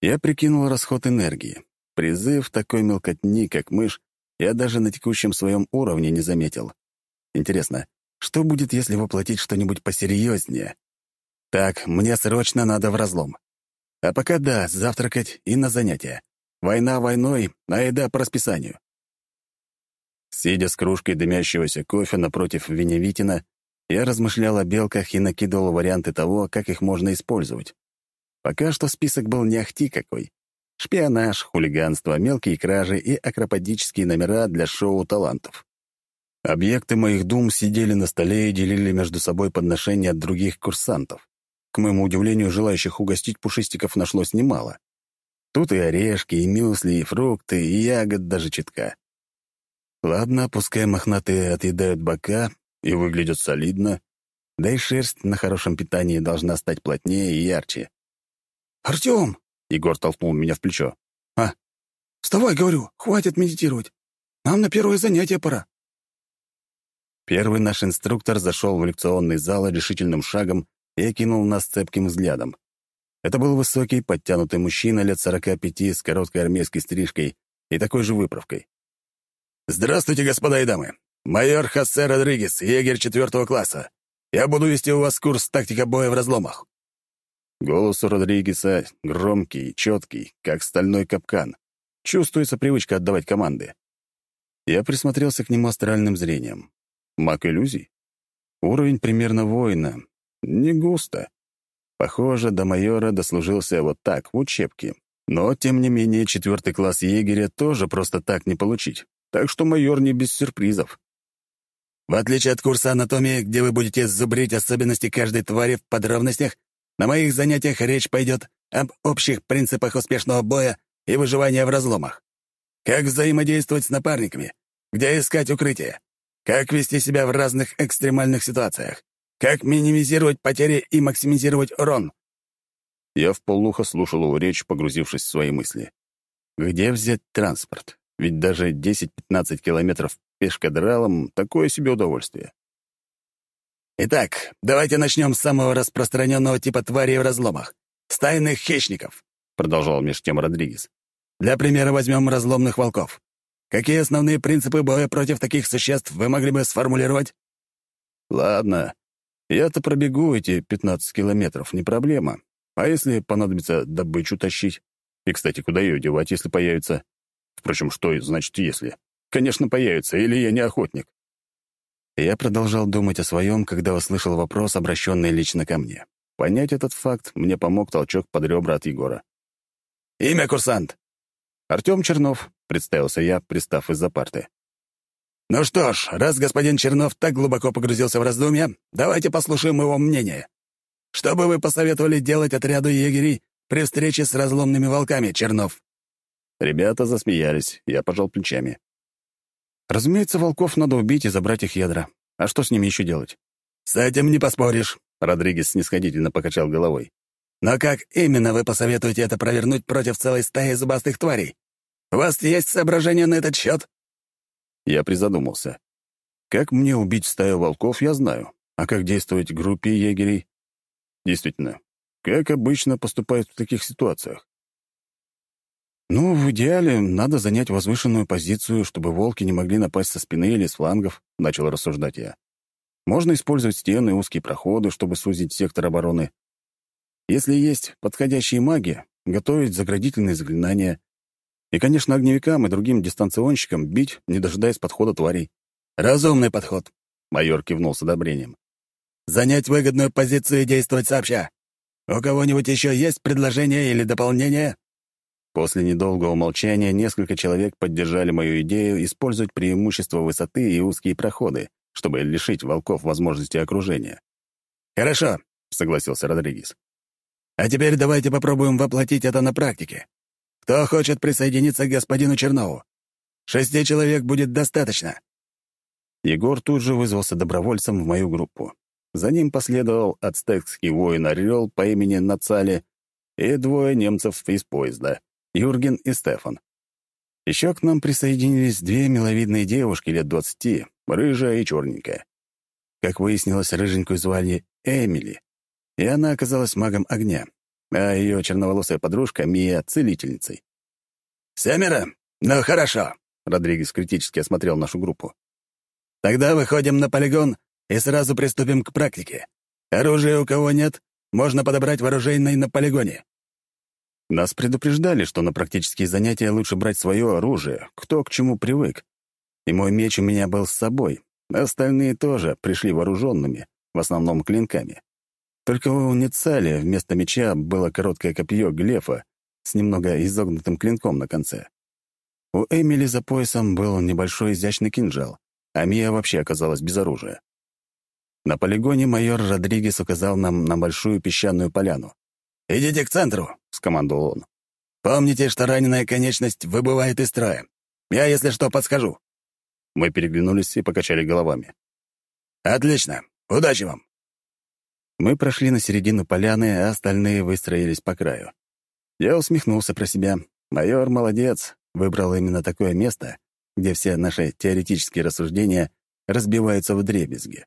Я прикинул расход энергии. Призыв такой мелкотни, как мышь, я даже на текущем своем уровне не заметил. Интересно, что будет, если воплотить что-нибудь посерьезнее? Так, мне срочно надо в разлом. А пока да, завтракать и на занятия. Война войной, а еда по расписанию. Сидя с кружкой дымящегося кофе напротив Веневитина, я размышлял о белках и накидывал варианты того, как их можно использовать. Пока что список был не ахти какой. Шпионаж, хулиганство, мелкие кражи и акропатические номера для шоу талантов. Объекты моих дум сидели на столе и делили между собой подношения от других курсантов. К моему удивлению, желающих угостить пушистиков нашлось немало. Тут и орешки, и мюсли, и фрукты, и ягод даже чутка. Ладно, пускай мохнатые отъедают бока и выглядят солидно, да и шерсть на хорошем питании должна стать плотнее и ярче. «Артём!» — Егор толкнул меня в плечо. «А? Вставай, говорю, хватит медитировать. Нам на первое занятие пора». Первый наш инструктор зашел в лекционный зал решительным шагом и окинул нас цепким взглядом. Это был высокий, подтянутый мужчина лет сорока пяти с короткой армейской стрижкой и такой же выправкой. «Здравствуйте, господа и дамы! Майор Хосе Родригес, егерь четвертого класса. Я буду вести у вас курс тактика боя в разломах». Голос у Родригеса громкий, четкий, как стальной капкан. Чувствуется привычка отдавать команды. Я присмотрелся к нему астральным зрением. Маг иллюзий? Уровень примерно воина. Не густо. Похоже, до майора дослужился вот так, в учебке. Но, тем не менее, четвертый класс егеря тоже просто так не получить так что майор не без сюрпризов. В отличие от курса анатомии, где вы будете зубрить особенности каждой твари в подробностях, на моих занятиях речь пойдет об общих принципах успешного боя и выживания в разломах. Как взаимодействовать с напарниками, где искать укрытие, как вести себя в разных экстремальных ситуациях, как минимизировать потери и максимизировать урон. Я в полухо слушал его речь, погрузившись в свои мысли. Где взять транспорт? Ведь даже 10-15 километров пешкадралом — такое себе удовольствие. Итак, давайте начнем с самого распространенного типа тварей в разломах — стайных хищников, — продолжал меж тем Родригес. Для примера возьмем разломных волков. Какие основные принципы боя против таких существ вы могли бы сформулировать? Ладно, я-то пробегу эти 15 километров, не проблема. А если понадобится добычу тащить? И, кстати, куда ее девать, если появится? Впрочем, что значит «если»? Конечно, появится, или я не охотник. Я продолжал думать о своем, когда услышал вопрос, обращенный лично ко мне. Понять этот факт мне помог толчок под ребра от Егора. «Имя, курсант?» «Артем Чернов», — представился я, пристав из-за парты. «Ну что ж, раз господин Чернов так глубоко погрузился в раздумья, давайте послушаем его мнение. Что бы вы посоветовали делать отряду егерей при встрече с разломными волками, Чернов?» Ребята засмеялись, я пожал плечами. Разумеется, волков надо убить и забрать их ядра. А что с ними еще делать? «С этим не поспоришь», — Родригес снисходительно покачал головой. «Но как именно вы посоветуете это провернуть против целой стаи зубастых тварей? У вас есть соображения на этот счет?» Я призадумался. Как мне убить стаю волков, я знаю. А как действовать группе егерей? Действительно, как обычно поступают в таких ситуациях? «Ну, в идеале, надо занять возвышенную позицию, чтобы волки не могли напасть со спины или с флангов», — начал рассуждать я. «Можно использовать стены и узкие проходы, чтобы сузить сектор обороны. Если есть подходящие маги, готовить заградительные заклинания. И, конечно, огневикам и другим дистанционщикам бить, не дожидаясь подхода тварей. «Разумный подход», — майор кивнул с одобрением. «Занять выгодную позицию и действовать сообща. У кого-нибудь еще есть предложения или дополнения?» После недолгого молчания несколько человек поддержали мою идею использовать преимущество высоты и узкие проходы, чтобы лишить волков возможности окружения. «Хорошо», — согласился Родригес. «А теперь давайте попробуем воплотить это на практике. Кто хочет присоединиться к господину Чернову? Шести человек будет достаточно». Егор тут же вызвался добровольцем в мою группу. За ним последовал ацтекский воин Орел по имени Нацали и двое немцев из поезда. Юрген и Стефан. Еще к нам присоединились две миловидные девушки лет двадцати, рыжая и черненькая. Как выяснилось, рыженькую звали Эмили, и она оказалась магом огня, а ее черноволосая подружка Мия — целительницей. «Семеро? Ну, хорошо», — Родригес критически осмотрел нашу группу. «Тогда выходим на полигон и сразу приступим к практике. Оружия у кого нет, можно подобрать вооруженное на полигоне. Нас предупреждали, что на практические занятия лучше брать свое оружие, кто к чему привык. И мой меч у меня был с собой, остальные тоже пришли вооруженными, в основном клинками. Только у Ницали вместо меча было короткое копье Глефа с немного изогнутым клинком на конце. У Эмили за поясом был небольшой изящный кинжал, а Мия вообще оказалась без оружия. На полигоне майор Родригес указал нам на большую песчаную поляну. «Идите к центру», — скомандовал он. «Помните, что раненая конечность выбывает из строя. Я, если что, подскажу». Мы переглянулись и покачали головами. «Отлично. Удачи вам!» Мы прошли на середину поляны, а остальные выстроились по краю. Я усмехнулся про себя. Майор молодец, выбрал именно такое место, где все наши теоретические рассуждения разбиваются в дребезги.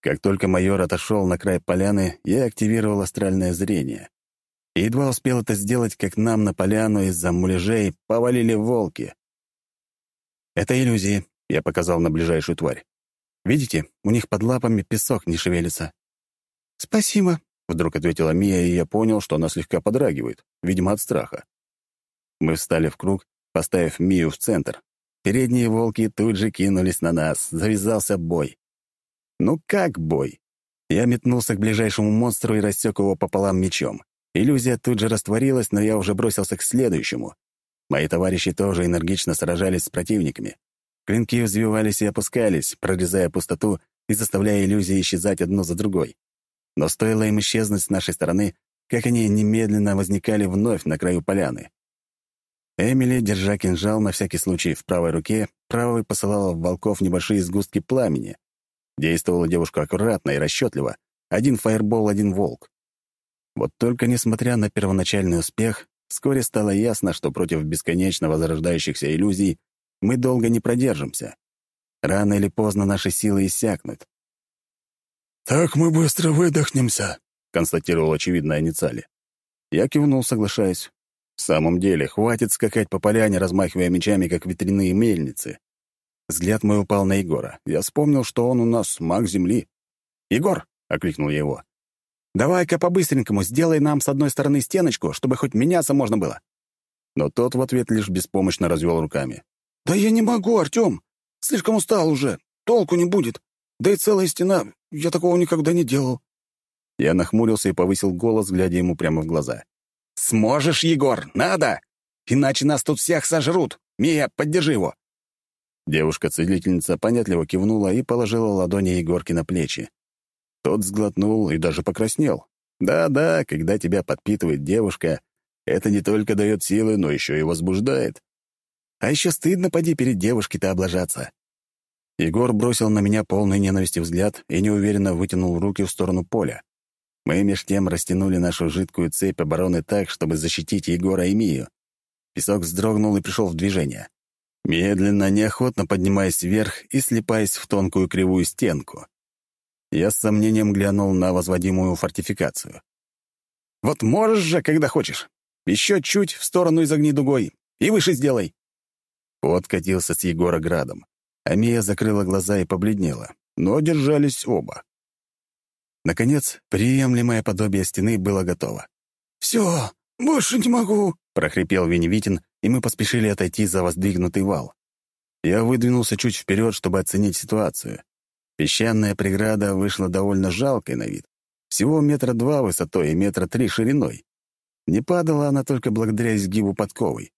Как только майор отошел на край поляны, я активировал астральное зрение. И едва успел это сделать, как нам на поляну из-за муляжей повалили волки. «Это иллюзии», — я показал на ближайшую тварь. «Видите, у них под лапами песок не шевелится». «Спасибо», — вдруг ответила Мия, и я понял, что она слегка подрагивает, видимо, от страха. Мы встали в круг, поставив Мию в центр. Передние волки тут же кинулись на нас, завязался бой. Ну как бой? Я метнулся к ближайшему монстру и рассек его пополам мечом. Иллюзия тут же растворилась, но я уже бросился к следующему. Мои товарищи тоже энергично сражались с противниками. Клинки взвивались и опускались, прорезая пустоту и заставляя иллюзии исчезать одну за другой. Но стоило им исчезнуть с нашей стороны, как они немедленно возникали вновь на краю поляны. Эмили, держа кинжал на всякий случай в правой руке, правой посылала в волков небольшие сгустки пламени, Действовала девушка аккуратно и расчетливо. Один фаербол, один волк. Вот только несмотря на первоначальный успех, вскоре стало ясно, что против бесконечно возрождающихся иллюзий мы долго не продержимся. Рано или поздно наши силы иссякнут. «Так мы быстро выдохнемся», — констатировал очевидно Аницали. Я кивнул, соглашаясь. В самом деле, хватит скакать по поляне, размахивая мечами, как ветряные мельницы. Взгляд мой упал на Егора. Я вспомнил, что он у нас маг земли. «Егор!» — окликнул я его. «Давай-ка по-быстренькому сделай нам с одной стороны стеночку, чтобы хоть меняться можно было». Но тот в ответ лишь беспомощно развел руками. «Да я не могу, Артем. Слишком устал уже. Толку не будет. Да и целая стена. Я такого никогда не делал». Я нахмурился и повысил голос, глядя ему прямо в глаза. «Сможешь, Егор? Надо! Иначе нас тут всех сожрут. Мия, поддержи его!» Девушка-целительница понятливо кивнула и положила ладони Егорки на плечи. Тот сглотнул и даже покраснел. Да-да, когда тебя подпитывает девушка, это не только дает силы, но еще и возбуждает. А еще стыдно поди перед девушкой-то облажаться. Егор бросил на меня полный ненависти взгляд и неуверенно вытянул руки в сторону поля. Мы меж тем растянули нашу жидкую цепь обороны так, чтобы защитить Егора и Мию. Песок вздрогнул и пришел в движение медленно, неохотно поднимаясь вверх и слепаясь в тонкую кривую стенку. Я с сомнением глянул на возводимую фортификацию. «Вот можешь же, когда хочешь. Еще чуть в сторону изогни дугой. И выше сделай». Пот катился с Егора градом. а Мия закрыла глаза и побледнела, но держались оба. Наконец, приемлемое подобие стены было готово. «Все, больше не могу», — прохрипел Веневитин, и мы поспешили отойти за воздвигнутый вал. Я выдвинулся чуть вперед, чтобы оценить ситуацию. Песчаная преграда вышла довольно жалкой на вид. Всего метра два высотой и метра три шириной. Не падала она только благодаря изгибу подковой.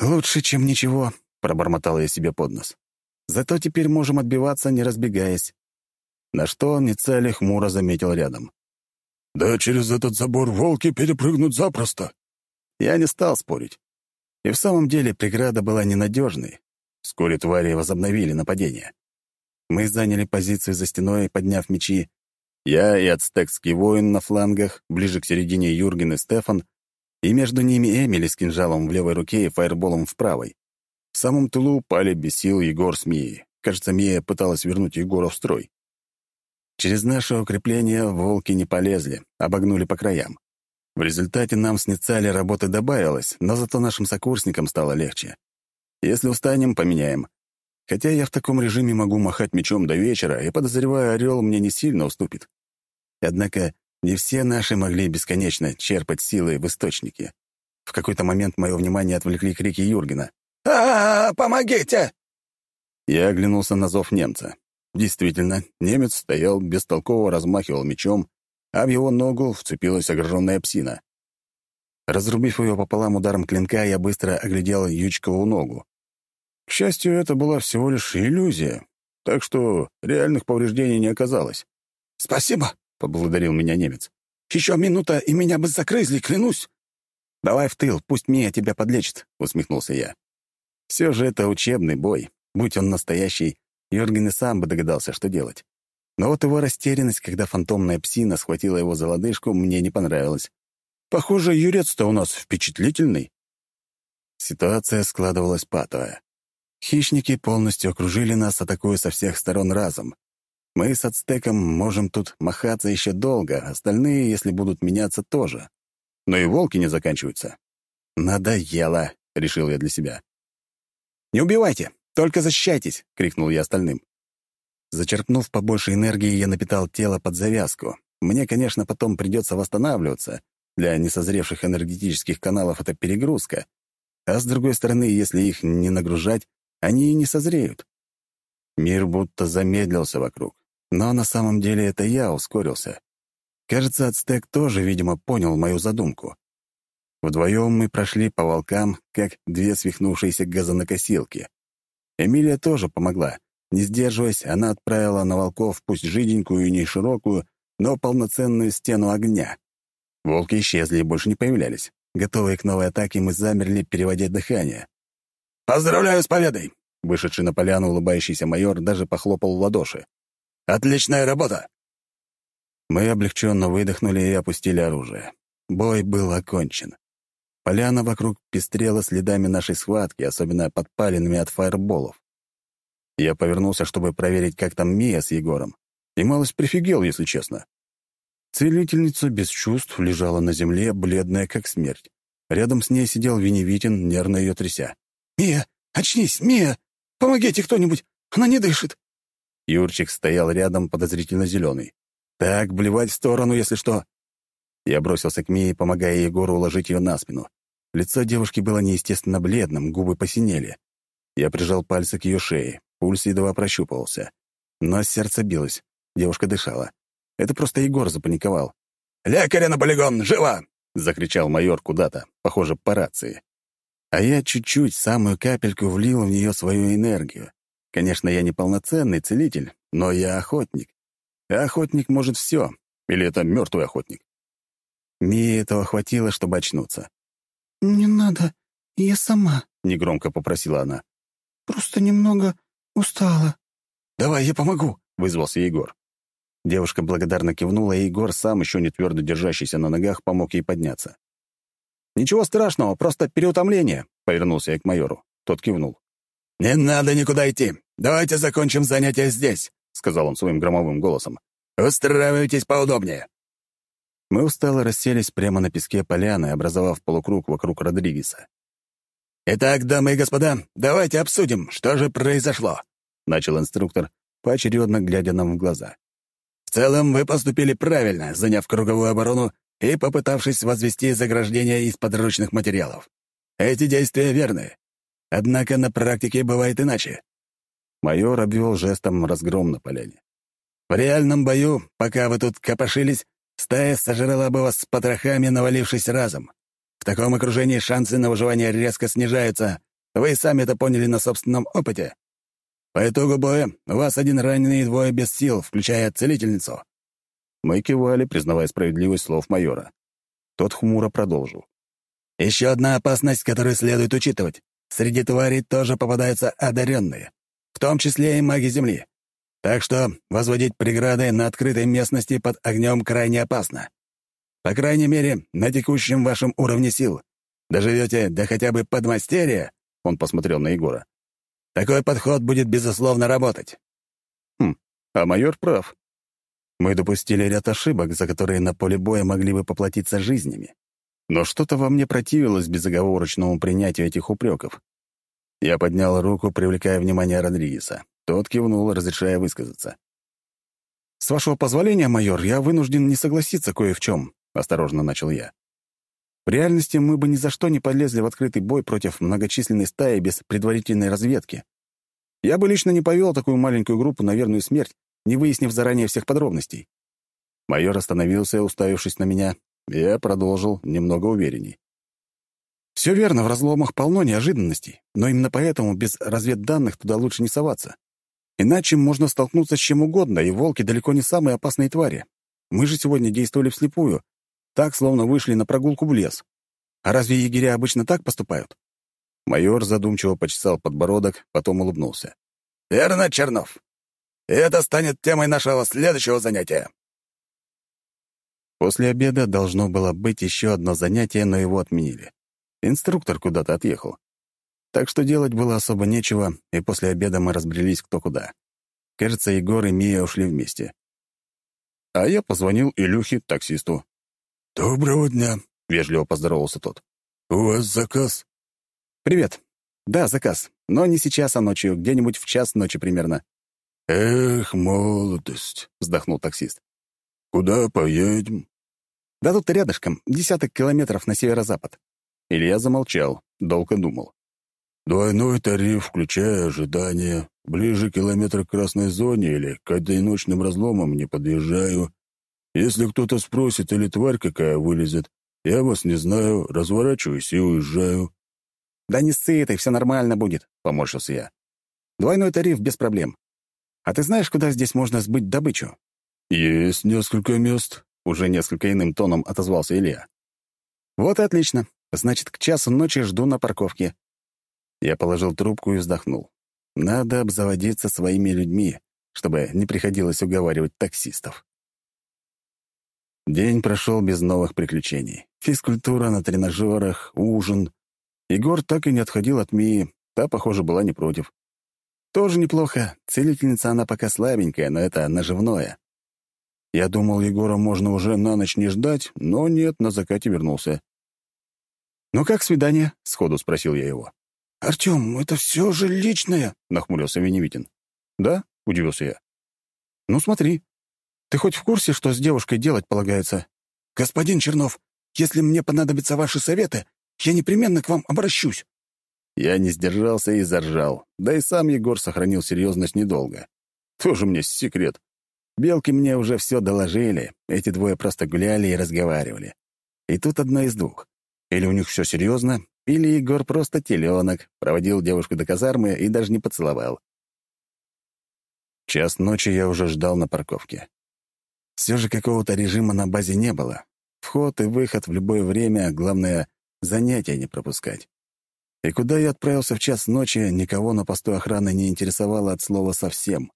«Лучше, чем ничего», — пробормотал я себе под нос. «Зато теперь можем отбиваться, не разбегаясь». На что он Ницали хмуро заметил рядом. «Да через этот забор волки перепрыгнут запросто». Я не стал спорить. И в самом деле преграда была ненадежной. Вскоре твари возобновили нападение. Мы заняли позицию за стеной, подняв мечи. Я и ацтекский воин на флангах, ближе к середине Юрген и Стефан, и между ними Эмили с кинжалом в левой руке и фаерболом в правой. В самом тылу пали без сил Егор с Мией. Кажется, Мия пыталась вернуть Егора в строй. Через наше укрепление волки не полезли, обогнули по краям. В результате нам с Ницали работы добавилось, но зато нашим сокурсникам стало легче. Если устанем, поменяем. Хотя я в таком режиме могу махать мечом до вечера, и, подозреваю, орел мне не сильно уступит. Однако не все наши могли бесконечно черпать силы в источнике. В какой-то момент мое внимание отвлекли крики Юргена. а, -а, -а Помогите!» Я оглянулся на зов немца. Действительно, немец стоял, бестолково размахивал мечом, а в его ногу вцепилась огромная псина. Разрубив ее пополам ударом клинка, я быстро оглядел Ючкову ногу. К счастью, это была всего лишь иллюзия, так что реальных повреждений не оказалось. «Спасибо», — поблагодарил меня немец. «Еще минута, и меня бы закрызли, клянусь». «Давай в тыл, пусть Мия тебя подлечит», — усмехнулся я. Все же это учебный бой. Будь он настоящий, Йорген и сам бы догадался, что делать. Но вот его растерянность, когда фантомная псина схватила его за лодыжку, мне не понравилась. Похоже, юрец-то у нас впечатлительный. Ситуация складывалась патовая. Хищники полностью окружили нас, атакуя со всех сторон разом. Мы с ацтеком можем тут махаться еще долго, остальные, если будут меняться, тоже. Но и волки не заканчиваются. «Надоело», — решил я для себя. «Не убивайте, только защищайтесь!» — крикнул я остальным. Зачерпнув побольше энергии, я напитал тело под завязку. Мне, конечно, потом придется восстанавливаться. Для несозревших энергетических каналов это перегрузка. А с другой стороны, если их не нагружать, они и не созреют. Мир будто замедлился вокруг. Но на самом деле это я ускорился. Кажется, Ацтек тоже, видимо, понял мою задумку. Вдвоем мы прошли по волкам, как две свихнувшиеся газонокосилки. Эмилия тоже помогла. Не сдерживаясь, она отправила на волков пусть жиденькую и не широкую, но полноценную стену огня. Волки исчезли и больше не появлялись. Готовые к новой атаке, мы замерли, переводя дыхание. «Поздравляю с победой!» Вышедший на поляну улыбающийся майор даже похлопал в ладоши. «Отличная работа!» Мы облегченно выдохнули и опустили оружие. Бой был окончен. Поляна вокруг пестрела следами нашей схватки, особенно подпаленными от фаерболов. Я повернулся, чтобы проверить, как там Мия с Егором. И малость прифигел, если честно. Целительница без чувств лежала на земле, бледная как смерть. Рядом с ней сидел Веневитин, нервно ее тряся. «Мия, очнись, Мия! Помогите кто-нибудь! Она не дышит!» Юрчик стоял рядом, подозрительно зеленый. «Так, блевать в сторону, если что!» Я бросился к Мии, помогая Егору уложить ее на спину. Лицо девушки было неестественно бледным, губы посинели. Я прижал пальцы к ее шее, пульс едва прощупывался. Но сердце билось, девушка дышала. Это просто Егор запаниковал. «Лекаря на полигон! Живо!» — закричал майор куда-то, похоже, по рации. А я чуть-чуть, самую капельку, влил в нее свою энергию. Конечно, я не полноценный целитель, но я охотник. А охотник может все. Или это мертвый охотник? Мии этого хватило, чтобы очнуться. «Не надо, я сама», — негромко попросила она. «Просто немного устала». «Давай, я помогу», — вызвался Егор. Девушка благодарно кивнула, и Егор, сам еще не твердо держащийся на ногах, помог ей подняться. «Ничего страшного, просто переутомление», — повернулся я к майору. Тот кивнул. «Не надо никуда идти. Давайте закончим занятие здесь», — сказал он своим громовым голосом. «Устраивайтесь поудобнее». Мы устало расселись прямо на песке поляны, образовав полукруг вокруг Родригеса. «Итак, дамы и господа, давайте обсудим, что же произошло», — начал инструктор, поочередно глядя нам в глаза. «В целом вы поступили правильно, заняв круговую оборону и попытавшись возвести заграждение из подручных материалов. Эти действия верны. Однако на практике бывает иначе». Майор обвел жестом разгром на поляне. «В реальном бою, пока вы тут копошились, Стая сожрала бы вас с потрохами, навалившись разом. В таком окружении шансы на выживание резко снижаются. Вы сами это поняли на собственном опыте. По итогу боя у вас один раненый и двое без сил, включая целительницу». Мы кивали, признавая справедливость слов майора. Тот хмуро продолжил. «Еще одна опасность, которую следует учитывать. Среди тварей тоже попадаются одаренные, в том числе и маги Земли. Так что возводить преграды на открытой местности под огнем крайне опасно. По крайней мере, на текущем вашем уровне сил. Доживете до хотя бы подмастерья, он посмотрел на Егора. Такой подход будет, безусловно, работать. Хм, а майор прав. Мы допустили ряд ошибок, за которые на поле боя могли бы поплатиться жизнями. Но что-то во мне противилось безоговорочному принятию этих упреков. Я поднял руку, привлекая внимание Родригеса. Тот кивнул, разрешая высказаться. «С вашего позволения, майор, я вынужден не согласиться кое в чем», — осторожно начал я. В реальности мы бы ни за что не полезли в открытый бой против многочисленной стаи без предварительной разведки. Я бы лично не повел такую маленькую группу на верную смерть, не выяснив заранее всех подробностей. Майор остановился, уставившись на меня. Я продолжил немного уверенней. Все верно, в разломах полно неожиданностей, но именно поэтому без разведданных туда лучше не соваться. Иначе можно столкнуться с чем угодно, и волки далеко не самые опасные твари. Мы же сегодня действовали вслепую, так, словно вышли на прогулку в лес. А разве егеря обычно так поступают? Майор задумчиво почесал подбородок, потом улыбнулся. «Верно, Чернов. И это станет темой нашего следующего занятия». После обеда должно было быть еще одно занятие, но его отменили. Инструктор куда-то отъехал. Так что делать было особо нечего, и после обеда мы разбрелись кто куда. Кажется, Егор и Мия ушли вместе. А я позвонил Илюхе, таксисту. «Доброго дня», — вежливо поздоровался тот. «У вас заказ?» «Привет. Да, заказ. Но не сейчас, а ночью, где-нибудь в час ночи примерно». «Эх, молодость», — вздохнул таксист. «Куда поедем?» «Да тут рядышком, десяток километров на северо-запад». Илья замолчал, долго думал. «Двойной тариф, включая ожидания. Ближе километра к красной зоне или к одиночным разломам не подъезжаю. Если кто-то спросит или тварь какая вылезет, я вас не знаю, разворачиваюсь и уезжаю». «Да не ссы ты, все нормально будет», — поморщился я. «Двойной тариф без проблем. А ты знаешь, куда здесь можно сбыть добычу?» «Есть несколько мест», — уже несколько иным тоном отозвался Илья. «Вот и отлично. Значит, к часу ночи жду на парковке». Я положил трубку и вздохнул. Надо обзаводиться своими людьми, чтобы не приходилось уговаривать таксистов. День прошел без новых приключений. Физкультура на тренажерах, ужин. Егор так и не отходил от Мии, та, похоже, была не против. Тоже неплохо. Целительница она пока слабенькая, но это наживное. Я думал, Егора можно уже на ночь не ждать, но нет, на закате вернулся. «Ну как свидание?» — сходу спросил я его. «Артем, это все же личное», — нахмурился Веневитин. «Да?» — удивился я. «Ну смотри, ты хоть в курсе, что с девушкой делать полагается?» «Господин Чернов, если мне понадобятся ваши советы, я непременно к вам обращусь». Я не сдержался и заржал. Да и сам Егор сохранил серьезность недолго. Тоже мне секрет. Белки мне уже все доложили. Эти двое просто гуляли и разговаривали. И тут одно из двух. Или у них все серьезно, или Егор просто теленок, проводил девушку до казармы и даже не поцеловал. Час ночи я уже ждал на парковке. Все же какого-то режима на базе не было. Вход и выход в любое время, главное — занятия не пропускать. И куда я отправился в час ночи, никого на посту охраны не интересовало от слова совсем.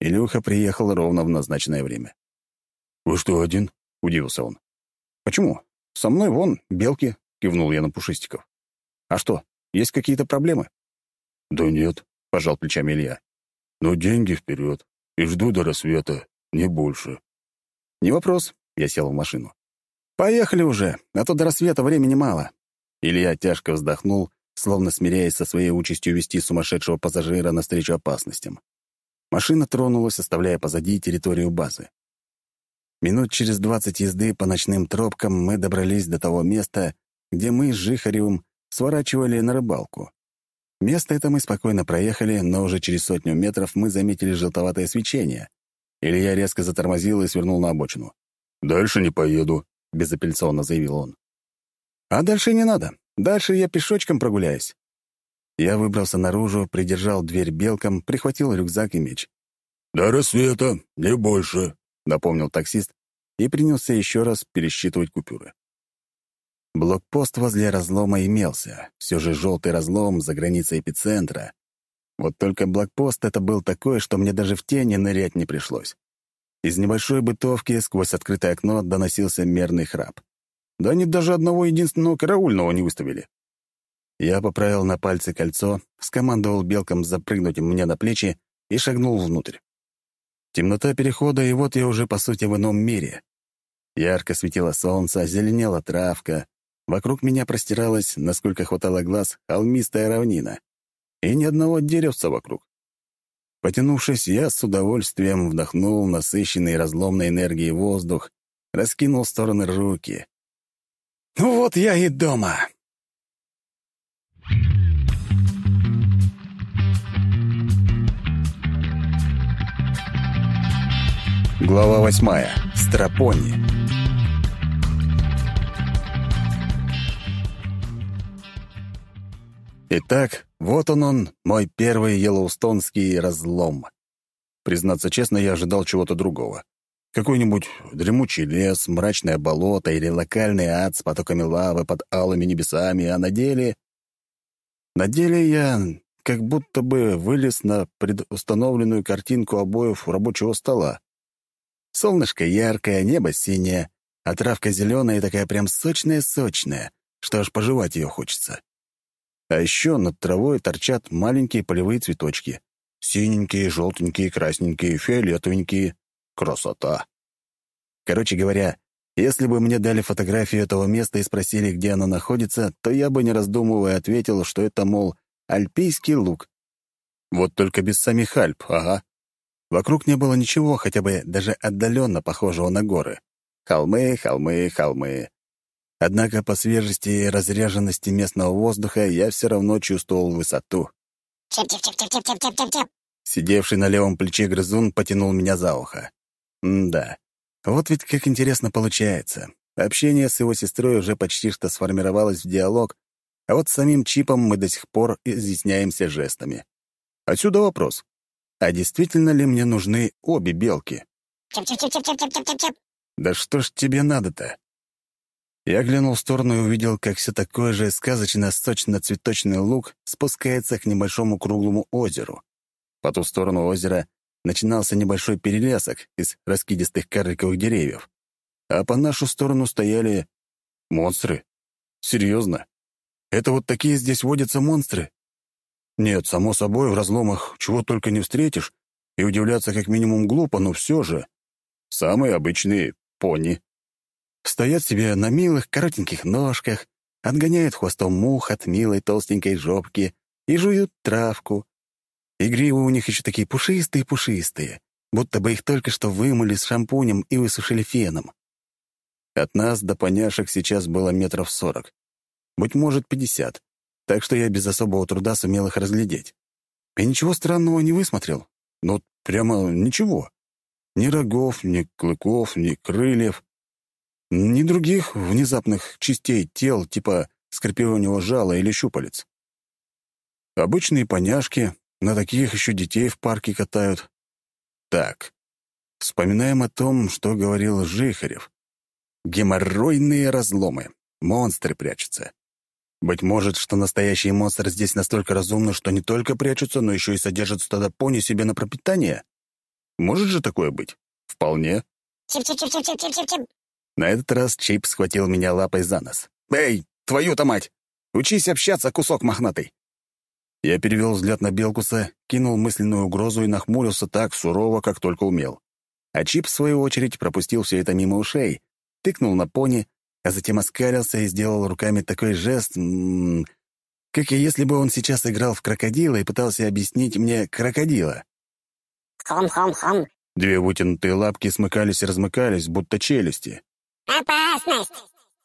Илюха приехал ровно в назначенное время. «Вы что, один?» — удивился он. «Почему? Со мной вон, белки», — кивнул я на Пушистиков. «А что, есть какие-то проблемы?» «Да нет», — пожал плечами Илья. «Но деньги вперед, и жду до рассвета, не больше. Не вопрос. Я сел в машину. Поехали уже, а то до рассвета времени мало. Илья тяжко вздохнул, словно смиряясь со своей участью вести сумасшедшего пассажира навстречу опасностям. Машина тронулась, оставляя позади территорию базы. Минут через двадцать езды по ночным тропкам мы добрались до того места, где мы с Жихаревым сворачивали на рыбалку. Место это мы спокойно проехали, но уже через сотню метров мы заметили желтоватое свечение. Илья резко затормозил и свернул на обочину. «Дальше не поеду», — безапелляционно заявил он. «А дальше не надо. Дальше я пешочком прогуляюсь». Я выбрался наружу, придержал дверь белком, прихватил рюкзак и меч. «До рассвета, не больше», — напомнил таксист и принялся еще раз пересчитывать купюры. Блокпост возле разлома имелся. Все же желтый разлом за границей эпицентра. Вот только блокпост это был такой, что мне даже в тени нырять не пришлось. Из небольшой бытовки сквозь открытое окно доносился мерный храп. Да они даже одного единственного караульного не выставили. Я поправил на пальце кольцо, скомандовал белкам запрыгнуть мне на плечи и шагнул внутрь. Темнота перехода, и вот я уже, по сути, в ином мире. Ярко светило солнце, зеленела травка. Вокруг меня простиралась, насколько хватало глаз, холмистая равнина и ни одного деревца вокруг. Потянувшись, я с удовольствием вдохнул насыщенный разломной энергией воздух, раскинул стороны руки. Ну вот я и дома. Глава восьмая. Стропони. Итак, вот он он, мой первый Йеллоустонский разлом. Признаться честно, я ожидал чего-то другого. Какой-нибудь дремучий лес, мрачное болото или локальный ад с потоками лавы под алыми небесами, а на деле... На деле я как будто бы вылез на предустановленную картинку обоев рабочего стола. Солнышко яркое, небо синее, а травка зеленая и такая прям сочная-сочная, что аж пожевать ее хочется. А еще над травой торчат маленькие полевые цветочки. Синенькие, желтенькие, красненькие, фиолетовенькие. Красота. Короче говоря, если бы мне дали фотографию этого места и спросили, где оно находится, то я бы, не раздумывая, ответил, что это, мол, Альпийский луг. Вот только без самих Альп, ага. Вокруг не было ничего, хотя бы даже отдаленно похожего на горы. Холмы, холмы, холмы. Однако по свежести и разряженности местного воздуха я все равно чувствовал высоту. Сидевший на левом плече грызун потянул меня за ухо. М-да. Вот ведь как интересно получается. Общение с его сестрой уже почти что сформировалось в диалог, а вот с самим чипом мы до сих пор изъясняемся жестами. Отсюда вопрос. А действительно ли мне нужны обе белки? Чип-чип-чип-чип-чип-чип-чип. Да что ж тебе надо-то? Я глянул в сторону и увидел, как все такой же сказочно-сочно-цветочный луг спускается к небольшому круглому озеру. По ту сторону озера начинался небольшой перелесок из раскидистых карликовых деревьев. А по нашу сторону стояли монстры. Серьезно? Это вот такие здесь водятся монстры? Нет, само собой, в разломах чего только не встретишь, и удивляться как минимум глупо, но все же. Самые обычные пони. Стоят себе на милых коротеньких ножках, отгоняют хвостом мух от милой толстенькой жопки и жуют травку. И гривы у них еще такие пушистые-пушистые, будто бы их только что вымыли с шампунем и высушили феном. От нас до поняшек сейчас было метров сорок быть может, пятьдесят, так что я без особого труда сумел их разглядеть. И ничего странного не высмотрел. Ну, прямо ничего. Ни рогов, ни клыков, ни крыльев, ни других внезапных частей тел, типа скорпионего жала или щупалец. Обычные поняшки, на таких еще детей в парке катают. Так, вспоминаем о том, что говорил Жихарев. Геморройные разломы, монстры прячутся. Быть может, что настоящие монстры здесь настолько разумны, что не только прячутся, но еще и содержат стадо пони себе на пропитание? Может же такое быть? Вполне. Чип-чип-чип-чип-чип-чип. На этот раз Чип схватил меня лапой за нос. «Эй, твою-то мать! Учись общаться, кусок мохнатый!» Я перевел взгляд на Белкуса, кинул мысленную угрозу и нахмурился так сурово, как только умел. А Чип, в свою очередь, пропустил все это мимо ушей, тыкнул на пони, а затем оскалился и сделал руками такой жест, м -м, как и если бы он сейчас играл в крокодила и пытался объяснить мне крокодила. Хом-хом-хом. Две вытянутые лапки смыкались и размыкались, будто челюсти. Опасность.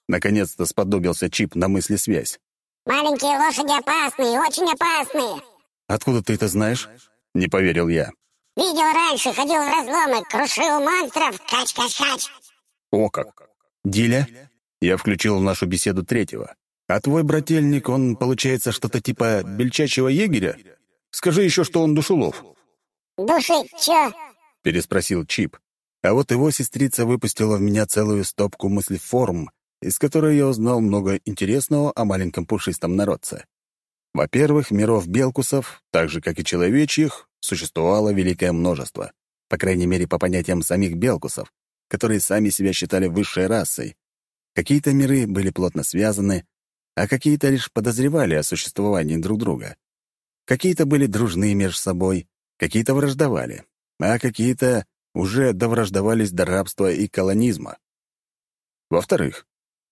Наконец-то сподобился Чип на мысли связь. Маленькие лошади опасные, очень опасные. «Откуда ты это знаешь?» — не поверил я. Видел раньше, ходил в разломы, крушил монстров, кач-кач-кач. «О как! Диля?» Я включил в нашу беседу третьего. «А твой брательник, он, получается, что-то типа бельчачьего егеря? Скажи еще, что он душелов». Души, чё? — переспросил Чип. А вот его сестрица выпустила в меня целую стопку мыслеформ, из которой я узнал много интересного о маленьком пушистом народце. Во-первых, миров белкусов, так же, как и человечьих, существовало великое множество. По крайней мере, по понятиям самих белкусов, которые сами себя считали высшей расой, Какие-то миры были плотно связаны, а какие-то лишь подозревали о существовании друг друга. Какие-то были дружны между собой, какие-то враждовали, а какие-то уже довраждовались до рабства и колонизма. Во-вторых,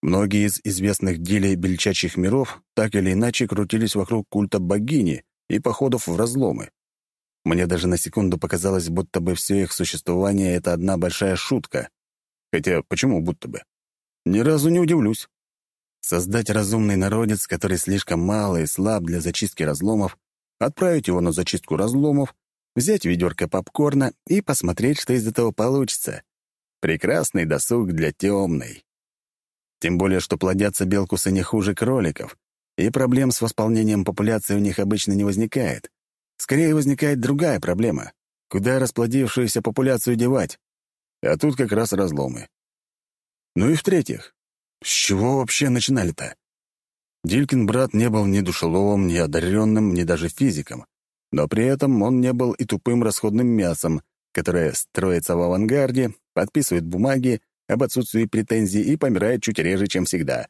многие из известных делей бельчачьих миров так или иначе крутились вокруг культа богини и походов в разломы. Мне даже на секунду показалось, будто бы все их существование — это одна большая шутка. Хотя почему будто бы? Ни разу не удивлюсь. Создать разумный народец, который слишком мал и слаб для зачистки разломов, отправить его на зачистку разломов взять ведерко попкорна и посмотреть, что из этого получится. Прекрасный досуг для темной. Тем более, что плодятся белкусы не хуже кроликов, и проблем с восполнением популяции у них обычно не возникает. Скорее возникает другая проблема. Куда расплодившуюся популяцию девать? А тут как раз разломы. Ну и в-третьих, с чего вообще начинали-то? Дилькин брат не был ни душеловым, ни одаренным, ни даже физиком. Но при этом он не был и тупым расходным мясом, которое строится в авангарде, подписывает бумаги об отсутствии претензий и помирает чуть реже, чем всегда.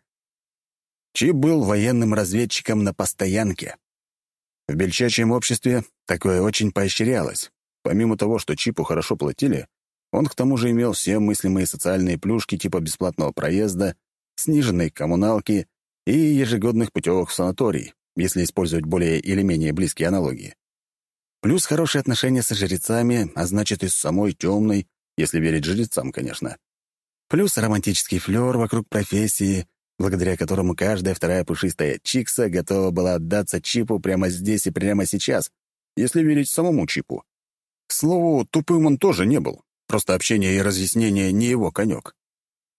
Чип был военным разведчиком на постоянке. В бельчачьем обществе такое очень поощрялось. Помимо того, что Чипу хорошо платили, он к тому же имел все мыслимые социальные плюшки типа бесплатного проезда, сниженной коммуналки и ежегодных путевок в санаторий, если использовать более или менее близкие аналогии. Плюс хорошие отношения с жрецами, а значит и с самой темной, если верить жрецам, конечно. Плюс романтический флёр вокруг профессии, благодаря которому каждая вторая пушистая чикса готова была отдаться Чипу прямо здесь и прямо сейчас, если верить самому Чипу. К слову, тупым он тоже не был, просто общение и разъяснение не его конек.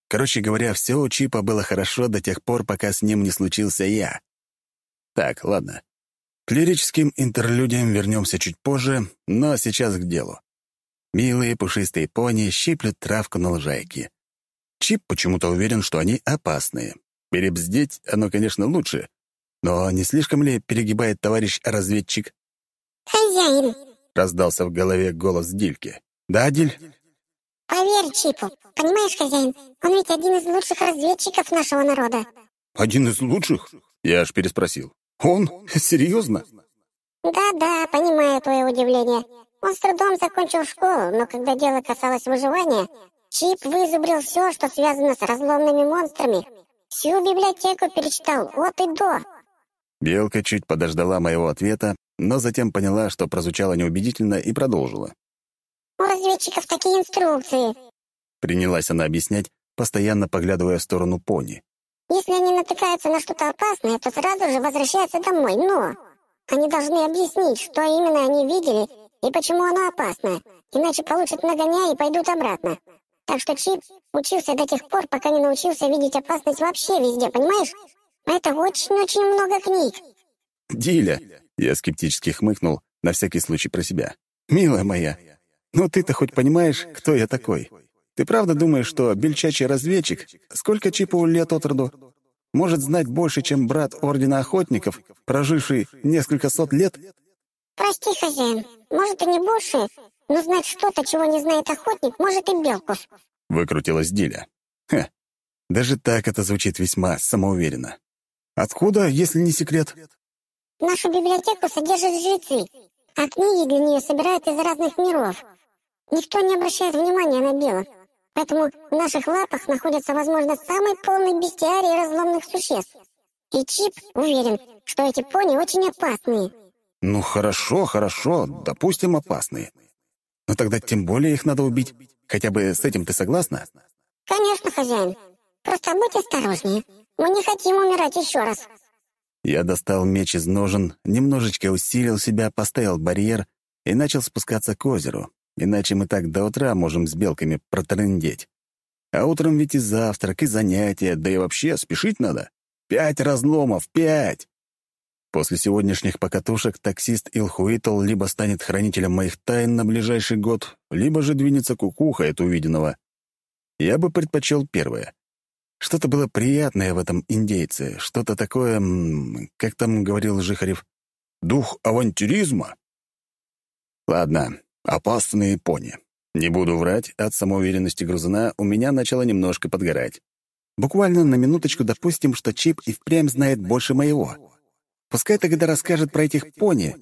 Короче говоря, все у Чипа было хорошо до тех пор, пока с ним не случился я. Так, ладно. К лирическим интерлюдиям вернемся чуть позже, но сейчас к делу. Милые пушистые пони щиплют травку на лужайке. Чип почему-то уверен, что они опасные. Перебздеть оно, конечно, лучше, но не слишком ли перегибает товарищ разведчик? «Хозяин!» — раздался в голове голос Дильки. «Да, Диль?» «Поверь Чипу. Понимаешь, хозяин, он ведь один из лучших разведчиков нашего народа». «Один из лучших?» — я аж переспросил. «Он? Серьезно?» «Да-да, понимаю твое удивление. Он с трудом закончил школу, но когда дело касалось выживания, Чип вызубрил все, что связано с разломными монстрами. Всю библиотеку перечитал от и до». Белка чуть подождала моего ответа, но затем поняла, что прозвучало неубедительно, и продолжила. «У разведчиков такие инструкции». Принялась она объяснять, постоянно поглядывая в сторону пони. Если они натыкаются на что-то опасное, то сразу же возвращаются домой. Но они должны объяснить, что именно они видели и почему оно опасное, иначе получат нагоняя и пойдут обратно. Так что Чип учился до тех пор, пока не научился видеть опасность вообще везде, понимаешь? Это очень-очень много книг. «Диля!» — я скептически хмыкнул, на всякий случай про себя. «Милая моя, ну ты-то хоть понимаешь, кто я такой? Ты правда думаешь, что бельчачий разведчик, сколько Чипову лет от роду, может знать больше, чем брат Ордена Охотников, проживший несколько сот лет? Прости, хозяин, может и не больше, но знать что-то, чего не знает охотник, может и Белкус. Выкрутилась Диля. Хе, даже так это звучит весьма самоуверенно. Откуда, если не секрет? Нашу библиотеку содержат жрецы, а книги для нее собирают из разных миров. Никто не обращает внимания на белок. Поэтому в наших лапах находится, возможно, самый полный бестиарий разломных существ. И Чип уверен, что эти пони очень опасные. Ну хорошо, хорошо, допустим, опасные. Но тогда тем более их надо убить. Хотя бы с этим ты согласна? Конечно, хозяин. Просто будь осторожнее. Мы не хотим умирать еще раз. Я достал меч из ножен, немножечко усилил себя, поставил барьер и начал спускаться к озеру, Иначе мы так до утра можем с белками протрындеть. А утром ведь и завтрак, и занятия, да и вообще спешить надо. Пять разломов, пять! После сегодняшних покатушек таксист Илхуитл либо станет хранителем моих тайн на ближайший год, либо же двинется кукуха от увиденного. Я бы предпочел первое. Что-то было приятное в этом индейце, что-то такое, как там говорил Жихарев, дух авантюризма. Ладно, Опасные пони. Не буду врать, от самоуверенности грузина у меня начало немножко подгорать. Буквально на минуточку допустим, что Чип и впрямь знает больше моего. Пускай тогда расскажет про этих пони.